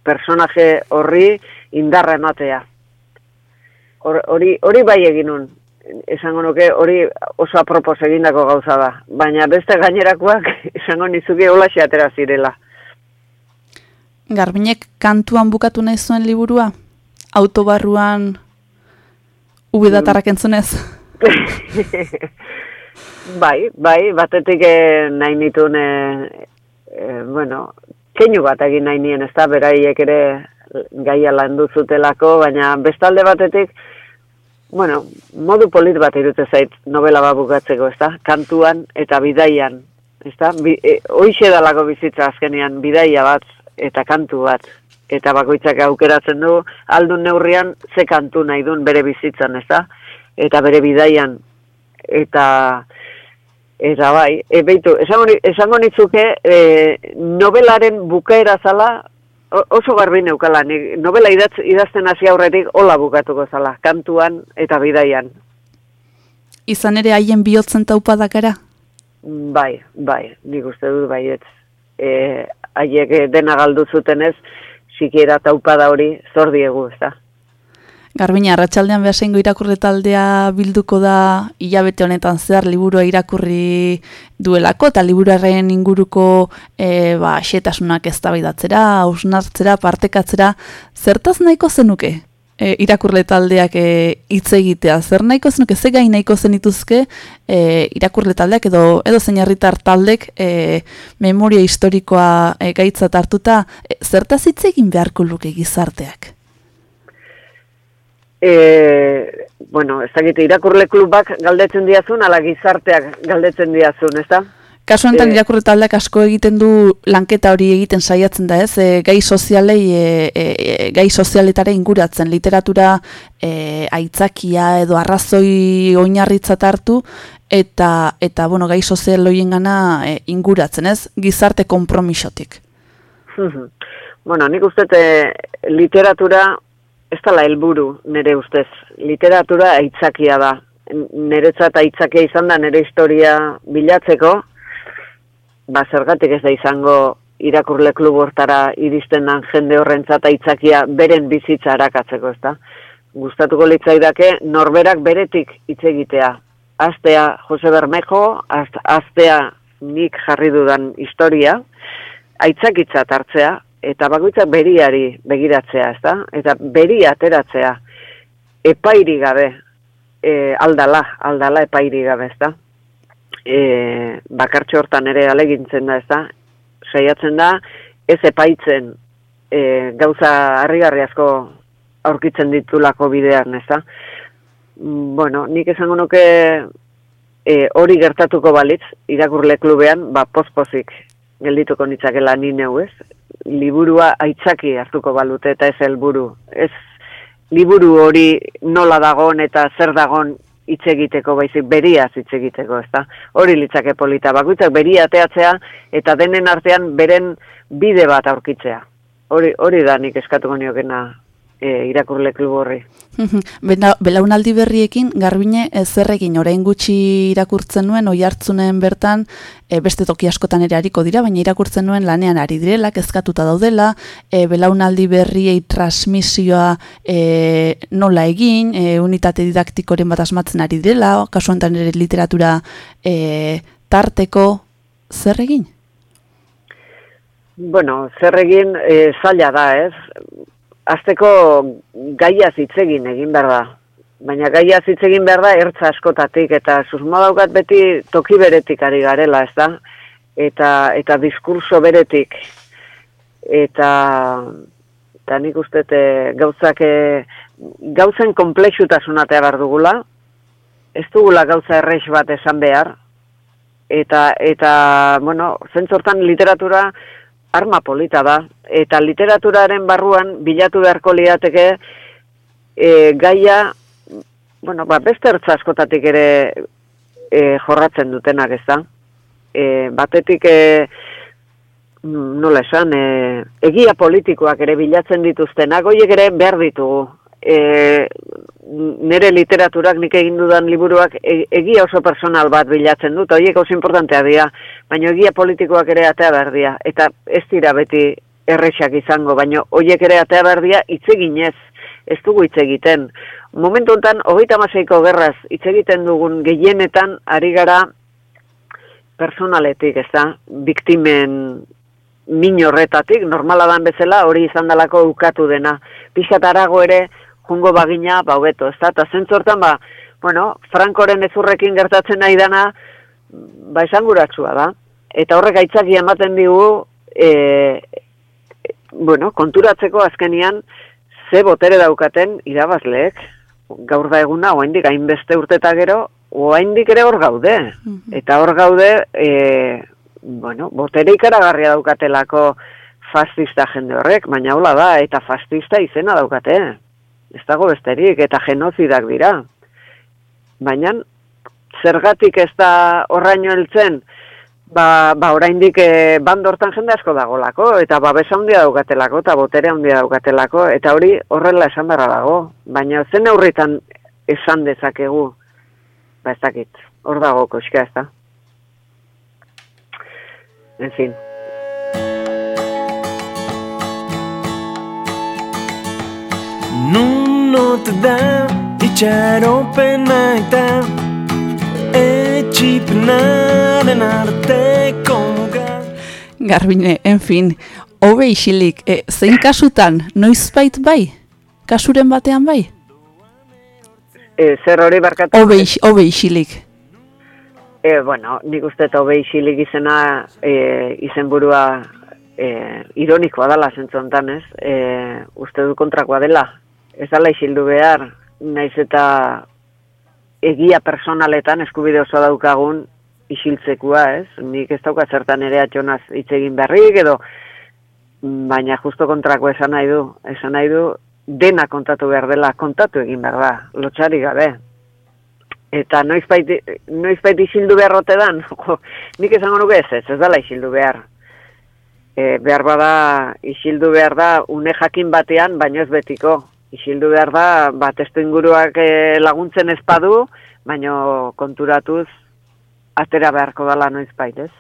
Personaje horri indarra ematea. Hori, hori bai eginun, esango nuke hori oso apropos egindako gauza da. Baina beste gainerakoak esango nizuke hola atera zirela. Garbinek kantuan bukatu nahi zuen liburua? Autobarruan ubidatarrak entzunez? Bai, bai, batetik eh, nahi nituen, eh, eh, bueno, keinu bat egin nahi nien, ez da, beraiek ere gaia landu zutelako, baina bestalde batetik, bueno, modu polit bat irute zait novela bat bukatzeko, ez da, kantuan eta bidaian, ez da, Bi, e, oixe dalako bizitza azkenean, bidaia bat eta kantu bat, eta bakoitzak aukeratzen du, aldun neurrian ze kantu nahi duen bere bizitzan, ez da, eta bere bidaian, eta... Eta bai, e, beitu, esango, esango nitzuke, e, novelaren bukaera zala, oso garbi neukala, ni, novela idatz, idazten hasi aurretik hola bukatuko zala, kantuan eta bidaian. Izan ere haien bihotzen taupadakara? Bai, bai, nik uste dut baietz. E, haiek dena galdu zutenez, sikiera taupada hori zor diegu, ez da. Garbina, arratsaldean behasengo irakurre taldea bilduko da hilabete honetan zehar liburua irakurri duelako, eta liburaren inguruko e, ba, xetasunak ez da hausnartzera, partekatzera, zertaz nahiko zenuke e, irakurle taldeak e, hitz egitea? Zer nahiko zenuke, ze gai nahiko zenituzke e, irakurle taldeak edo edo zein herritar taldek e, memoria historikoa e, gaitzat hartuta, e, zertaz hitz egin beharko luke gizarteak? E, bueno, ez dakit, irakurle klubak galdetzen diazun, ala gizarteak galdetzen diazun, ez da? Kasu enten e, irakurle taldeak asko egiten du lanketa hori egiten saiatzen da, ez? E, gai sozialei, e, e, gai sozialetare inguratzen, literatura e, aitzakia edo arrazoi oinarritzat hartu, eta, eta bueno, gai sozial hoien gana e, inguratzen, ez? Gizarte kompromisotik. bueno, nik uste literatura ez dala helburu nire ustez. Literatura aitzakia da. Neretzat aitzakia izan da nire historia bilatzeko, ba zergatik ez da izango irakurle klub hortara iristen dan jende horrentzat aitzakia beren bizitza arakatzeko, ez da? Gustatuko litzaidake norberak beretik hitz egitea. Astea Jose Bermejo, astea nik jarri dudan historia, aitzakitzat hartzea, eta bakoitzak beriari begiratzea, ezta? Eta beri ateratzea epairi gabe e, aldala, aldala epairi gabe, ezta? E, bakartxo hortan ere alegintzen da, ezta? Saiatzen da ez epaitzen e, gauza harrigarri asko aurkitzen ditulako bidean, ezta? Bueno, nik esango nuke e, hori gertatuko balitz irakurle klubean, ba pospozik geldituko nitzakela ni neu, ez? Liburua aitzaki hartuko balute eta ez helburu. Ez liburu hori nola dagon eta zer dagon hitz egiteko baizik beriaz hitz egiteko, ezta? Hori litzake polita bakoitzak beria ateatzea eta denen artean beren bide bat aurkitzea. Hori hori da nik eskatuko niokena e, irakurle klubu horri. Bela- Belaunaldi berriekin garbine ez zerrekin orain gutxi irakurtzen nuen oi hartzunen bertan e, beste toki askotan ere hariko dira baina irakurtzen nuen lanean ari direla kezkatuta daudela e, belaunaldi berriei transmisioa e, nola egin e, unitate didaktikoren bat asmatzen ari direla kasu honetan ere literatura e, tarteko zer egin? Bueno, zer egin e, zaila da, ez? Azteko gaiaz hitz egin behar da. Baina gaiaz hitz egin behar da ertza askotatik, eta susmo daukat beti toki beretik ari garela, ez da? Eta, eta diskurso beretik. Eta, eta nik uste gauzak, e, gauzen komplexutasunatea behar dugula, ez dugula gauza errex bat esan behar, eta, eta bueno, zentzortan literatura arma polita da, eta literaturaren barruan bilatu beharko liateke e, gaia, bueno, ba, beste ertza askotatik ere e, jorratzen dutenak ez da. E, batetik, e, mm, nola esan, e, egia politikoak ere bilatzen dituztenak, horiek ere behar ditugu. E, nire literaturak nik egin dudan liburuak e, egia oso personal bat bilatzen dut, horiek oso importantea dira, baina egia politikoak ere atea behar dira, eta ez dira beti errexak izango, baina horiek ere atea behar dira hitz eginez, ez dugu hitz egiten. Momentu honetan, hogeita maseiko gerraz, hitz egiten dugun gehienetan ari gara personaletik, ez da, biktimen min horretatik, normala dan bezala, hori izan dalako ukatu dena. Pixat arago ere, jungo bagina, ba, hobeto, ez da, eta zentzortan, ba, bueno, Frankoren ezurrekin gertatzen nahi dana, ba, esanguratsua da. Eta horrek aitzaki ematen digu, e, bueno, konturatzeko azkenian, ze botere daukaten irabazleek, gaur da eguna, oaindik hainbeste urteta gero, oaindik ere hor gaude. Eta hor gaude, e, bueno, botere ikaragarria daukatelako fascista jende horrek, baina hola da, eta fascista izena daukate. Ez dago besterik, eta genozidak dira. Baina, zergatik ez da horraino heltzen, ba, ba oraindik e, bandortan jende asko dagolako, eta babesa handia daukatelako, eta botere handia daukatelako, eta hori horrela esan beharra dago. Baina zen aurritan esan dezakegu, ba ez dakit, hor dago koxka ez da. En fin. Nun ote da itxaropena eta etxipenaren arteko muga Garbine, en fin, hobe isilik, e, zein kasutan, noizbait bai? Kasuren batean bai? E, zer hori barkatu? Hobe, is, hobe isilik. E, bueno, nik uste eta hobe isilik izena e, izenburua e, ironikoa dela zentzontan, ez? E, uste du kontrakoa dela. Ez dela isildu behar, naiz eta egia personaletan eskubide oso daukagun isiltzekua, ez? Nik ez dauka zertan ere atxonaz hitz egin berrik edo baina justo kontrako esan nahi du, esan nahi du dena kontatu behar dela, kontatu egin behar da, lotxari gabe. Eta noizbait, noizbait isildu behar rote dan, nik esango nuke ez, ez, ez dela isildu behar. E, behar bada, isildu behar da, une jakin batean, baino ez betiko. Isildu behar da, ba, testu inguruak e, laguntzen ezpadu, baino konturatuz, atera beharko dela noizbait, ez?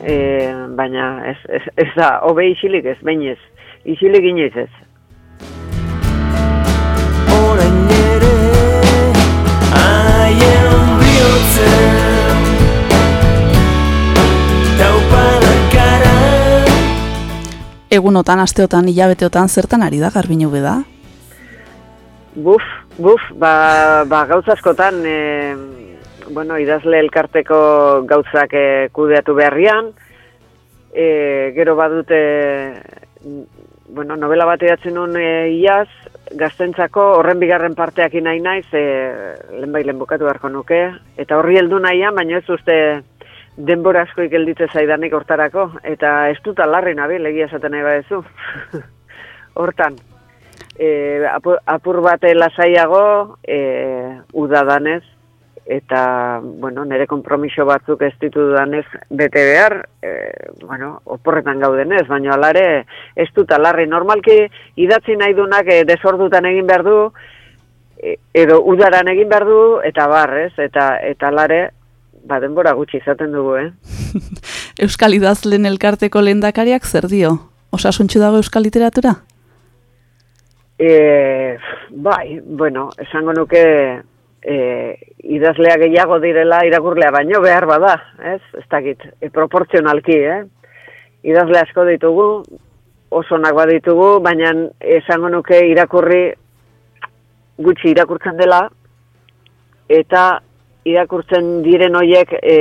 E, baina ez, ez, ez da, hobe isilik ez, bain ez. Isilik inoiz ez. Egunotan, asteotan, hilabeteotan, zertan ari da, garbine hobe da? Buf, buf, ba, ba gauza askotan, e, bueno, idazle elkarteko gauzak e, kudeatu beharrian, e, gero badute, mm, bueno, novela bat idatzen nuen e, iaz, gaztentzako horren bigarren parteak nahi naiz, e, lehen bai lehen bukatu beharko nuke, eta horri heldu nahian, baina ez uste denbora asko ikelditze zaidanik hortarako, eta ez dut alarri nabil, egia esaten nahi badezu. Hortan. e, apur, bate lasaiago e, udadanez, eta, bueno, nire kompromiso batzuk ez ditu danez bete behar, e, bueno, oporretan gaudenez, baina alare ez dut alarri. Normalki idatzi nahi dunak e, desordutan egin behar du, e, edo udaran egin behar du, eta bar, ez? Eta, eta alare, ba, denbora gutxi izaten dugu, eh? Euskal idazlen elkarteko lehendakariak zer dio? Osasuntxu dago euskal literatura? E, bai, bueno, esango nuke e, idazlea gehiago direla irakurlea baino behar bada, ez? Ez dakit, e, proportzionalki, eh? Idazle asko ditugu, oso nagoa ditugu, baina esango nuke irakurri gutxi irakurtzen dela, eta irakurtzen diren hoiek e,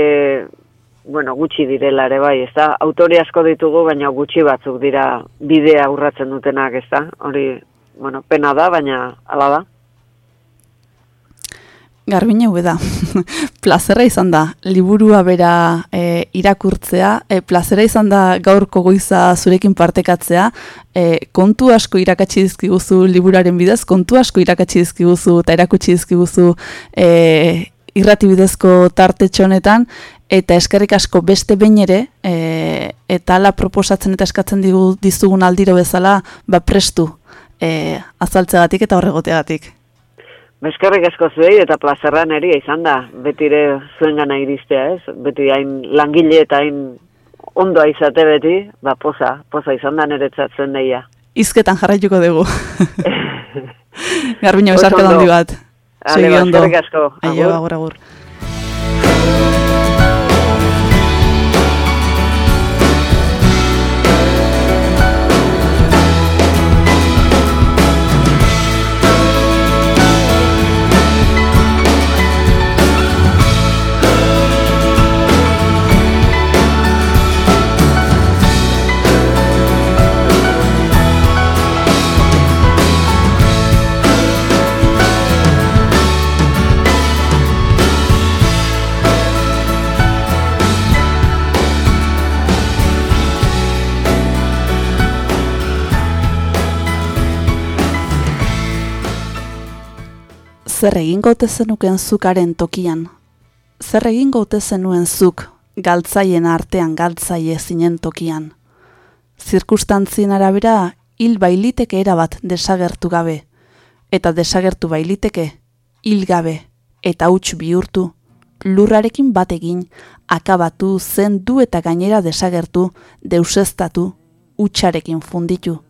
bueno, gutxi direla ere bai, ez da? Autori asko ditugu, baina gutxi batzuk dira bidea urratzen dutenak, ez da? Hori, bueno, pena da, baina ala da. Garbine hube da. plazera izan da, liburua bera e, irakurtzea, e, plazera izan da gaurko goiza zurekin partekatzea, e, kontu asko irakatsi dizkiguzu liburaren bidez, kontu asko irakatsi dizkiguzu eta erakutsi dizkiguzu e, irratibidezko tarte txonetan, eta eskerrik asko beste behin ere, e, eta ala proposatzen eta eskatzen digu dizugun aldiro bezala, ba prestu e, azaltzegatik eta horregoteagatik. Eskerrik asko zuei eta plazerran eri izan da, betire zuen gana iristea ez, beti hain langile eta hain ondoa izate beti, ba poza, poza izan da niretzat zuen daia. Izketan jarraituko dugu. Garbino besarka handi bat. Segi ba, ondo. Aio, Agur. agur, agur. Zer egingo ote zenuken zukaren tokian? Zer egingo ote zenuen zuk galtzaien artean galtzaie zinen tokian? Zirkustantzien arabera hil bailiteke erabat desagertu gabe, eta desagertu bailiteke hil gabe eta huts bihurtu, lurrarekin bat egin, akabatu, zendu eta gainera desagertu, deuseztatu, hutsarekin funditu.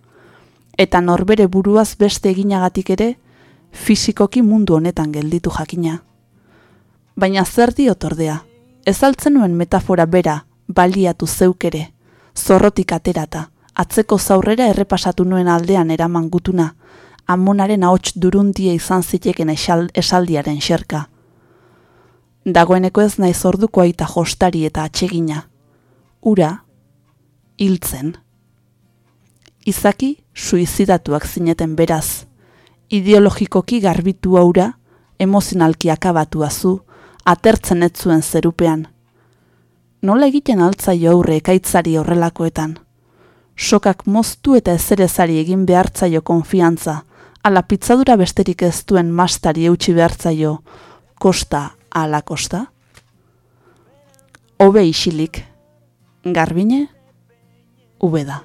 Eta norbere buruaz beste eginagatik ere, fisikoki mundu honetan gelditu jakina. Baina zer diot ordea, ez altzen nuen metafora bera, baliatu zeukere, zorrotik aterata, atzeko zaurrera errepasatu nuen aldean eraman gutuna, amonaren ahots durundia izan ziteken esal, esaldiaren xerka. Dagoeneko ez naiz orduko aita jostari eta atsegina. Ura, hiltzen. Izaki suizidatuak zineten beraz, ideologikoki garbitu aura, emozionalki akabatua zu, atertzen ez zuen zerupean. Nola egiten altzaio aurre ekaitzari horrelakoetan? Sokak moztu eta ezerezari egin behartzaio konfiantza, ala pitzadura besterik ez duen mastari eutxi behartzaio, kosta ala kosta? Obe isilik, garbine, ubeda.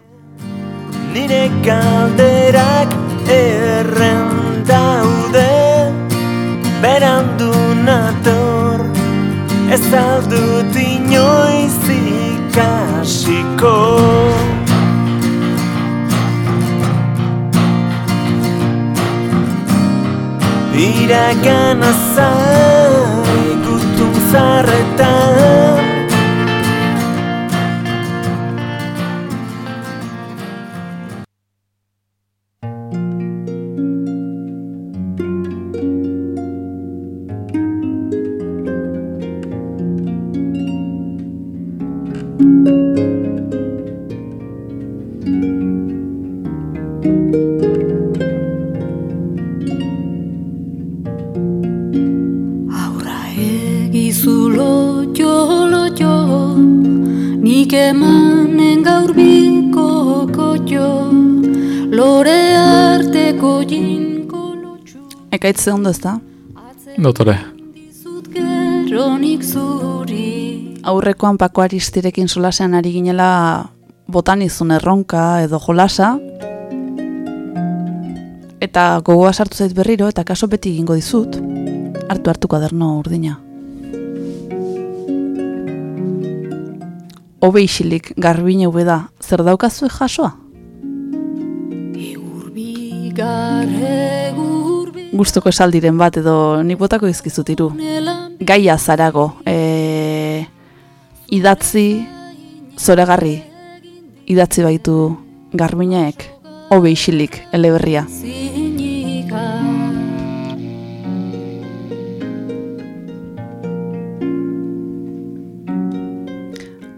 Nire galderak erren daude Berandu nator. Ez aldut inoiz ikasiko. Iragana zai gutun zarretan Lore arte Arteko jinko lotxu Ekaitze ondo ez da? Dotore, Aurrekoan pako aristirekin solasean ari ginela botan izun erronka edo jolasa. Eta gogoa sartu zait berriro eta kaso beti egingo dizut. Hartu hartu kaderno urdina. Obe isilik garbine da, zer daukazue jasoa? Gustoko esaldiren bat edo nik botako izkizut iru. Gaia zarago, e, idatzi zoragarri, idatzi baitu garbineek, hobe isilik, eleberria.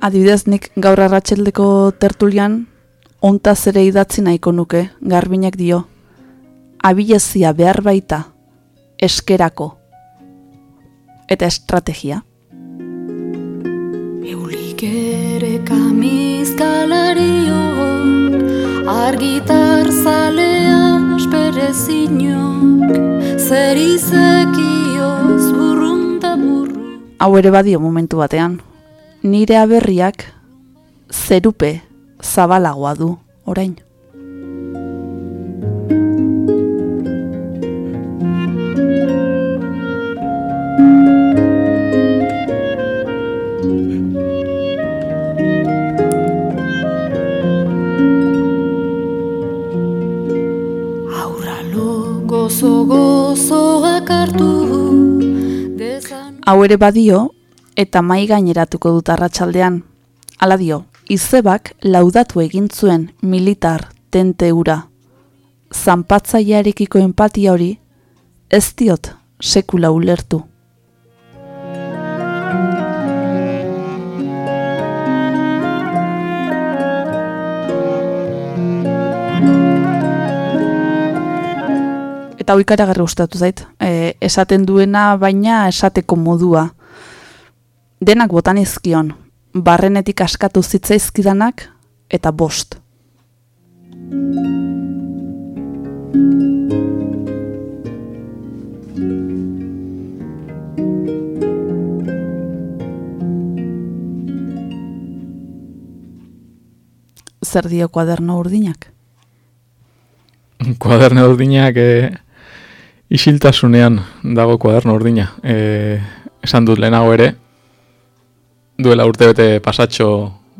Adibidez nik gaur arratseldeko tertulian ontaz ere idatzi nahiko nuke, garbinek dio. Abilezia behar baita, eskerako, eta estrategia. Eulik ere kamizkalario Argitar zalea esperezinok Zer izekioz burrunta burru Hau ere badio momentu batean. Nire aberriak zerupe zabalagoa du orain. Gozo gozoak hartu Dezan Hau ere badio eta mai gaineratuko dut arratsaldean. Hala dio, izebak laudatu egin zuen militar tente ura. Zanpatzailearekiko empatia hori ez diot sekula ulertu. Eta hau ikaragarri gustatu zait. E, esaten duena baina esateko modua. Denak botanizkion, barrenetik askatu zitzaizkidanak eta bost. Zer dio kuaderno urdinak? kuaderno urdinak e, isiltasunean dago kuaderno urdina. E, esan dut lehenago ere, duela urtebete pasatxo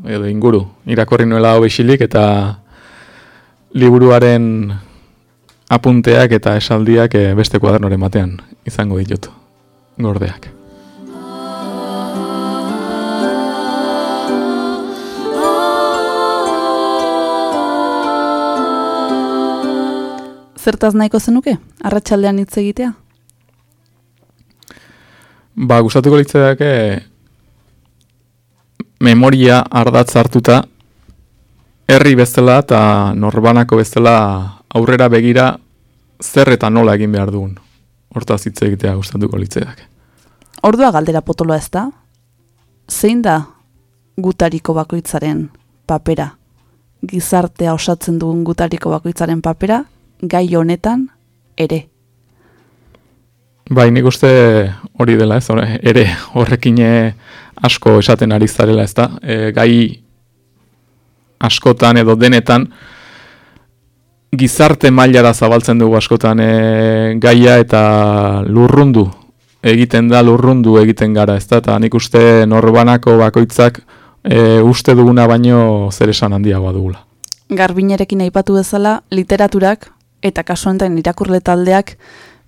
edo inguru, irakorri nuela hau isilik eta liburuaren apunteak eta esaldiak e, beste kuadernoren batean izango ditut, gordeak. Zertaz nahiko zenuke? Arratsaldean hitz egitea? Ba, gustatuko litzaidake memoria ardatz hartuta herri bezala eta norbanako bezala aurrera begira zer eta nola egin behar dugun. Hortaz hitz egitea gustatuko litzaidake. Ordua galdera potoloa ez da? Zein da gutariko bakoitzaren papera? Gizartea osatzen dugun gutariko bakoitzaren papera, gai honetan ere. Bai, nik uste hori dela ez, hori- ere horrekin asko esaten ari zarela ez da. E, gai askotan edo denetan gizarte mailara zabaltzen dugu askotan e, gaia eta lurrundu egiten da lurrundu egiten gara ez da. Eta nik uste norbanako bakoitzak e, uste duguna baino zer esan handiagoa dugula. Garbinerekin aipatu bezala, literaturak eta kasu honetan irakurle taldeak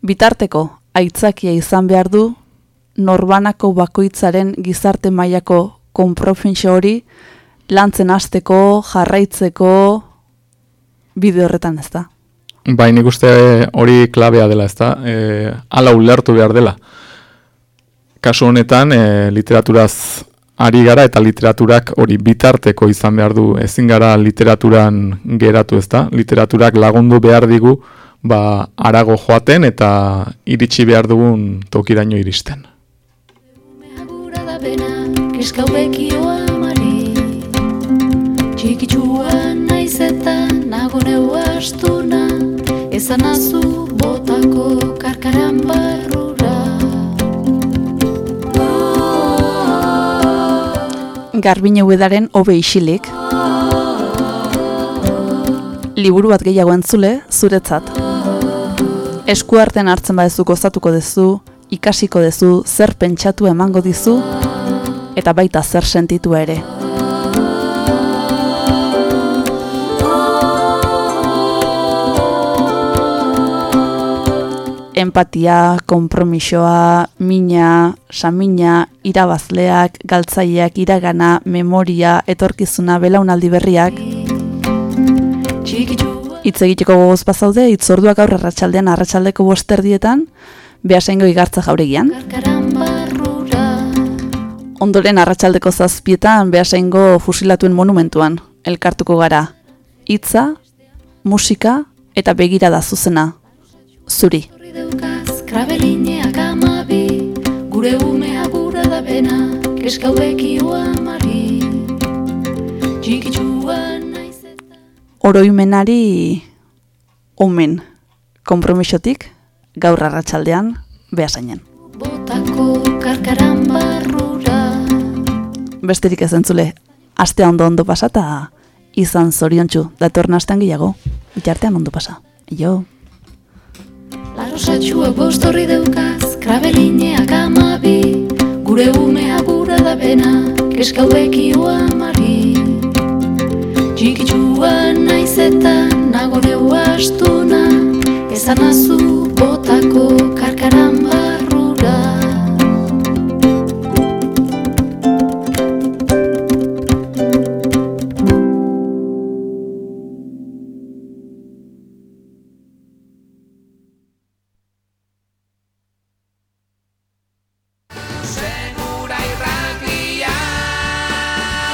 bitarteko aitzakia izan behar du norbanako bakoitzaren gizarte mailako konprofentsio hori lantzen hasteko, jarraitzeko bide horretan ez da. Bai, nik uste hori klabea dela, ezta? E, ala ulertu behar dela. Kasu honetan, e, literaturaz ari gara eta literaturak hori bitarteko izan behar du. Ezin gara literaturan geratu, ezta? Literaturak lagundu behar digu, ba, arago joaten eta iritsi behar dugun tokiraino iristen. Txikitsua naiz eta nago neu astuna Ezan azu botako karkaran barrura Garbine uedaren hobe isilik. Liburu bat gehiago entzule, zuretzat. Eskuartean hartzen badezu gozatuko dezu, ikasiko dezu, zer pentsatu emango dizu, eta baita zer sentitua ere. Empatia, kompromisoa, mina, samina, irabazleak, galtzaileak, iragana, memoria, etorkizuna, belaunaldi berriak. Hitz egiteko gogoz bazaude, itzorduak aurre arratsaldean arratsaldeko bosterdietan, behasengo igartza jauregian. Ondoren arratsaldeko zazpietan behasengo fusilatuen monumentuan, elkartuko gara. Hitza, musika eta begirada zuzena. Zuri. Deukaz, krabelineak amabi Gure umea gura da bena, keskaubekioa mari Txikitxua naiz eta oroimenari omen konpromisotik gaur arratsaldean behasainen. botako karkaran barrura Besterik ez entzule, astea ondo ondo pasata izan zoriontsu, datorren astean gehiago, itartean ondo pasa. Jo. Larrosatxua bostorri deukaz, krabelineak amabi, gure umea gura da bena, keskaudekioa amari. Txikitsua naiz eta nago astuna, ezan azu botako karkaran